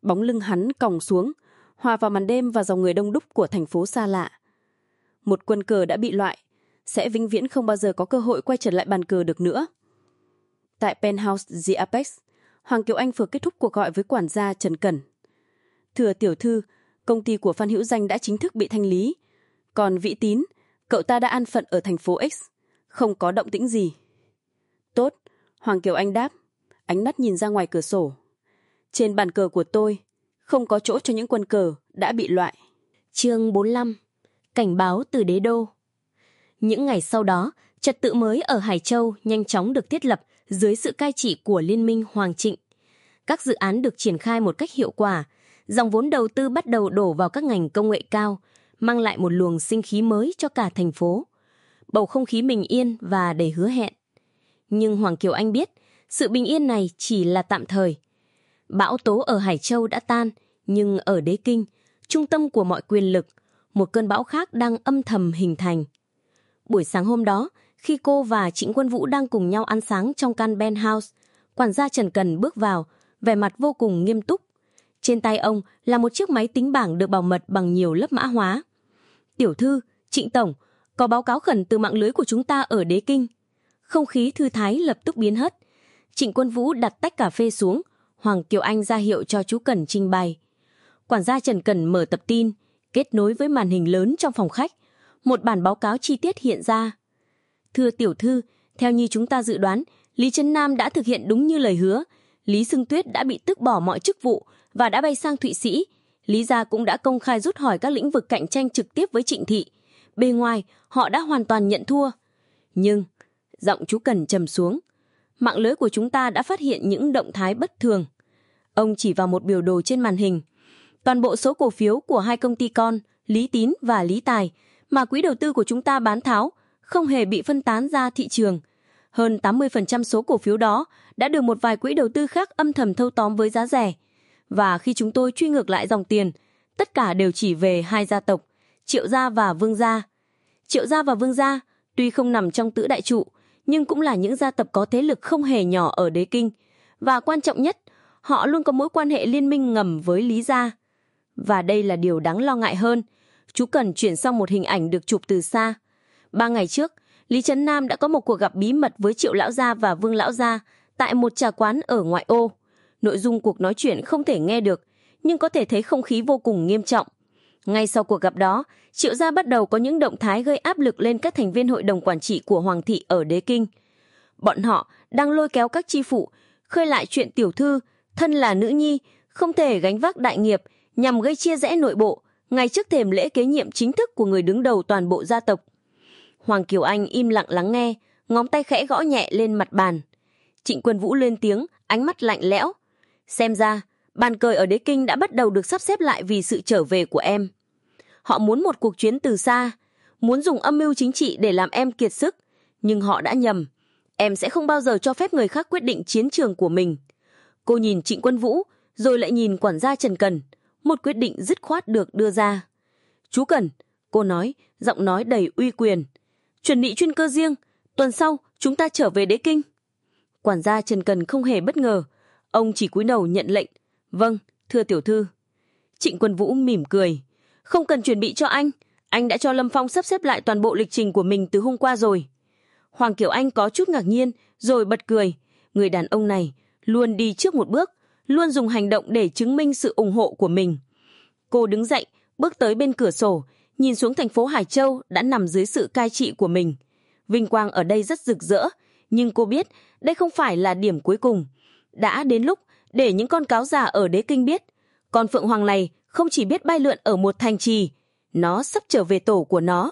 Bóng lưng hắn còng xuống, hòa vào màn đêm và dòng người đông đúc của thành phố xa lạ. Một quân cờ đã bị loại, sẽ vĩnh viễn không bao giờ có cơ hội quay trở lại bàn cờ được nữa. Tại Penthouse The Apex, Hoàng Kiều Anh vừa kết thúc cuộc gọi với quản gia Trần Cẩn. Thưa tiểu thư, công ty của Phan Hữu Danh đã chính thức bị thanh lý. Còn Vĩ Tín, cậu ta đã an phận ở thành phố X, không có động tĩnh gì. Tốt, Hoàng Kiều Anh đáp, ánh mắt nhìn ra ngoài cửa sổ. Trên bàn cờ của tôi, không có chỗ cho những quân cờ đã bị loại. Chương 45 Cảnh báo từ đế đô Những ngày sau đó, trật tự mới ở Hải Châu nhanh chóng được thiết lập dưới sự cai trị của Liên minh Hoàng Trịnh. Các dự án được triển khai một cách hiệu quả, dòng vốn đầu tư bắt đầu đổ vào các ngành công nghệ cao, mang lại một luồng sinh khí mới cho cả thành phố. Bầu không khí bình yên và đầy hứa hẹn. Nhưng Hoàng Kiều Anh biết, sự bình yên này chỉ là tạm thời. Bão tố ở Hải Châu đã tan, nhưng ở Đế Kinh, trung tâm của mọi quyền lực, một cơn bão khác đang âm thầm hình thành. Buổi sáng hôm đó, khi cô và Trịnh Quân Vũ đang cùng nhau ăn sáng trong căn Ben House, quản gia Trần Cần bước vào, vẻ mặt vô cùng nghiêm túc. Trên tay ông là một chiếc máy tính bảng được bảo mật bằng nhiều lớp mã hóa. Tiểu thư, Trịnh Tổng, có báo cáo khẩn từ mạng lưới của chúng ta ở Đế Kinh. Không khí thư thái lập tức biến hất. Trịnh Quân Vũ đặt tách cà phê xuống, Hoàng Kiều Anh ra hiệu cho chú Cần trình bày. Quản gia Trần Cần mở tập tin, kết nối với màn hình lớn trong phòng khách. Một bản báo cáo chi tiết hiện ra. Thưa tiểu thư, theo như chúng ta dự đoán, Lý Trấn Nam đã thực hiện đúng như lời hứa. Lý Sương Tuyết đã bị tước bỏ mọi chức vụ và đã bay sang Thụy Sĩ. Lý Gia cũng đã công khai rút hỏi các lĩnh vực cạnh tranh trực tiếp với Trịnh Thị. Bề ngoài, họ đã hoàn toàn nhận thua. Nhưng, giọng chú Cần trầm xuống, mạng lưới của chúng ta đã phát hiện những động thái bất thường. Ông chỉ vào một biểu đồ trên màn hình. Toàn bộ số cổ phiếu của hai công ty con, Lý Tín và Lý Tài, mà quỹ đầu tư của chúng ta bán tháo không hề bị phân tán ra thị trường. Hơn 80% số cổ phiếu đó đã được một vài quỹ đầu tư khác âm thầm thâu tóm với giá rẻ. Và khi chúng tôi truy ngược lại dòng tiền, tất cả đều chỉ về hai gia tộc, Triệu Gia và Vương Gia. Triệu Gia và Vương Gia tuy không nằm trong tứ đại trụ, nhưng cũng là những gia tộc có thế lực không hề nhỏ ở đế kinh. Và quan trọng nhất, họ luôn có mối quan hệ liên minh ngầm với Lý Gia. Và đây là điều đáng lo ngại hơn. Chú cần chuyển sang một hình ảnh được chụp từ xa. Ba ngày trước, Lý Trấn Nam đã có một cuộc gặp bí mật với Triệu Lão Gia và Vương Lão Gia tại một trà quán ở ngoại ô. Nội dung cuộc nói chuyện không thể nghe được, nhưng có thể thấy không khí vô cùng nghiêm trọng. Ngay sau cuộc gặp đó, Triệu Gia bắt đầu có những động thái gây áp lực lên các thành viên hội đồng quản trị của Hoàng thị ở Đế Kinh. Bọn họ đang lôi kéo các chi phụ, khơi lại chuyện tiểu thư, thân là nữ nhi, không thể gánh vác đại nghiệp nhằm gây chia rẽ nội bộ, ngay trước thềm lễ kế nhiệm chính thức của người đứng đầu toàn bộ gia tộc. Hoàng Kiều Anh im lặng lắng nghe, ngón tay khẽ gõ nhẹ lên mặt bàn. Trịnh Quân Vũ lên tiếng, ánh mắt lạnh lẽo. Xem ra, bàn cờ ở đế kinh đã bắt đầu được sắp xếp lại vì sự trở về của em. Họ muốn một cuộc chuyến từ xa, muốn dùng âm mưu chính trị để làm em kiệt sức, nhưng họ đã nhầm. Em sẽ không bao giờ cho phép người khác quyết định chiến trường của mình. Cô nhìn Trịnh Quân Vũ, rồi lại nhìn quản gia Trần Cần. Một quyết định dứt khoát được đưa ra. Chú Cần, cô nói, giọng nói đầy uy quyền. Chuẩn bị chuyên cơ riêng, tuần sau chúng ta trở về đế kinh. Quản gia Trần Cần không hề bất ngờ. Ông chỉ cúi đầu nhận lệnh. Vâng, thưa tiểu thư. Trịnh Quân Vũ mỉm cười. Không cần chuẩn bị cho anh. Anh đã cho Lâm Phong sắp xếp lại toàn bộ lịch trình của mình từ hôm qua rồi. Hoàng Kiều Anh có chút ngạc nhiên, rồi bật cười. Người đàn ông này luôn đi trước một bước, luôn dùng hành động để chứng minh sự ủng hộ của mình. Cô đứng dậy, bước tới bên cửa sổ, nhìn xuống thành phố Hải Châu đã nằm dưới sự cai trị của mình. Vinh quang ở đây rất rực rỡ, nhưng cô biết đây không phải là điểm cuối cùng. Đã đến lúc để những con cáo già ở đế kinh biết, con Phượng Hoàng này không chỉ biết bay lượn ở một thành trì, nó sắp trở về tổ của nó.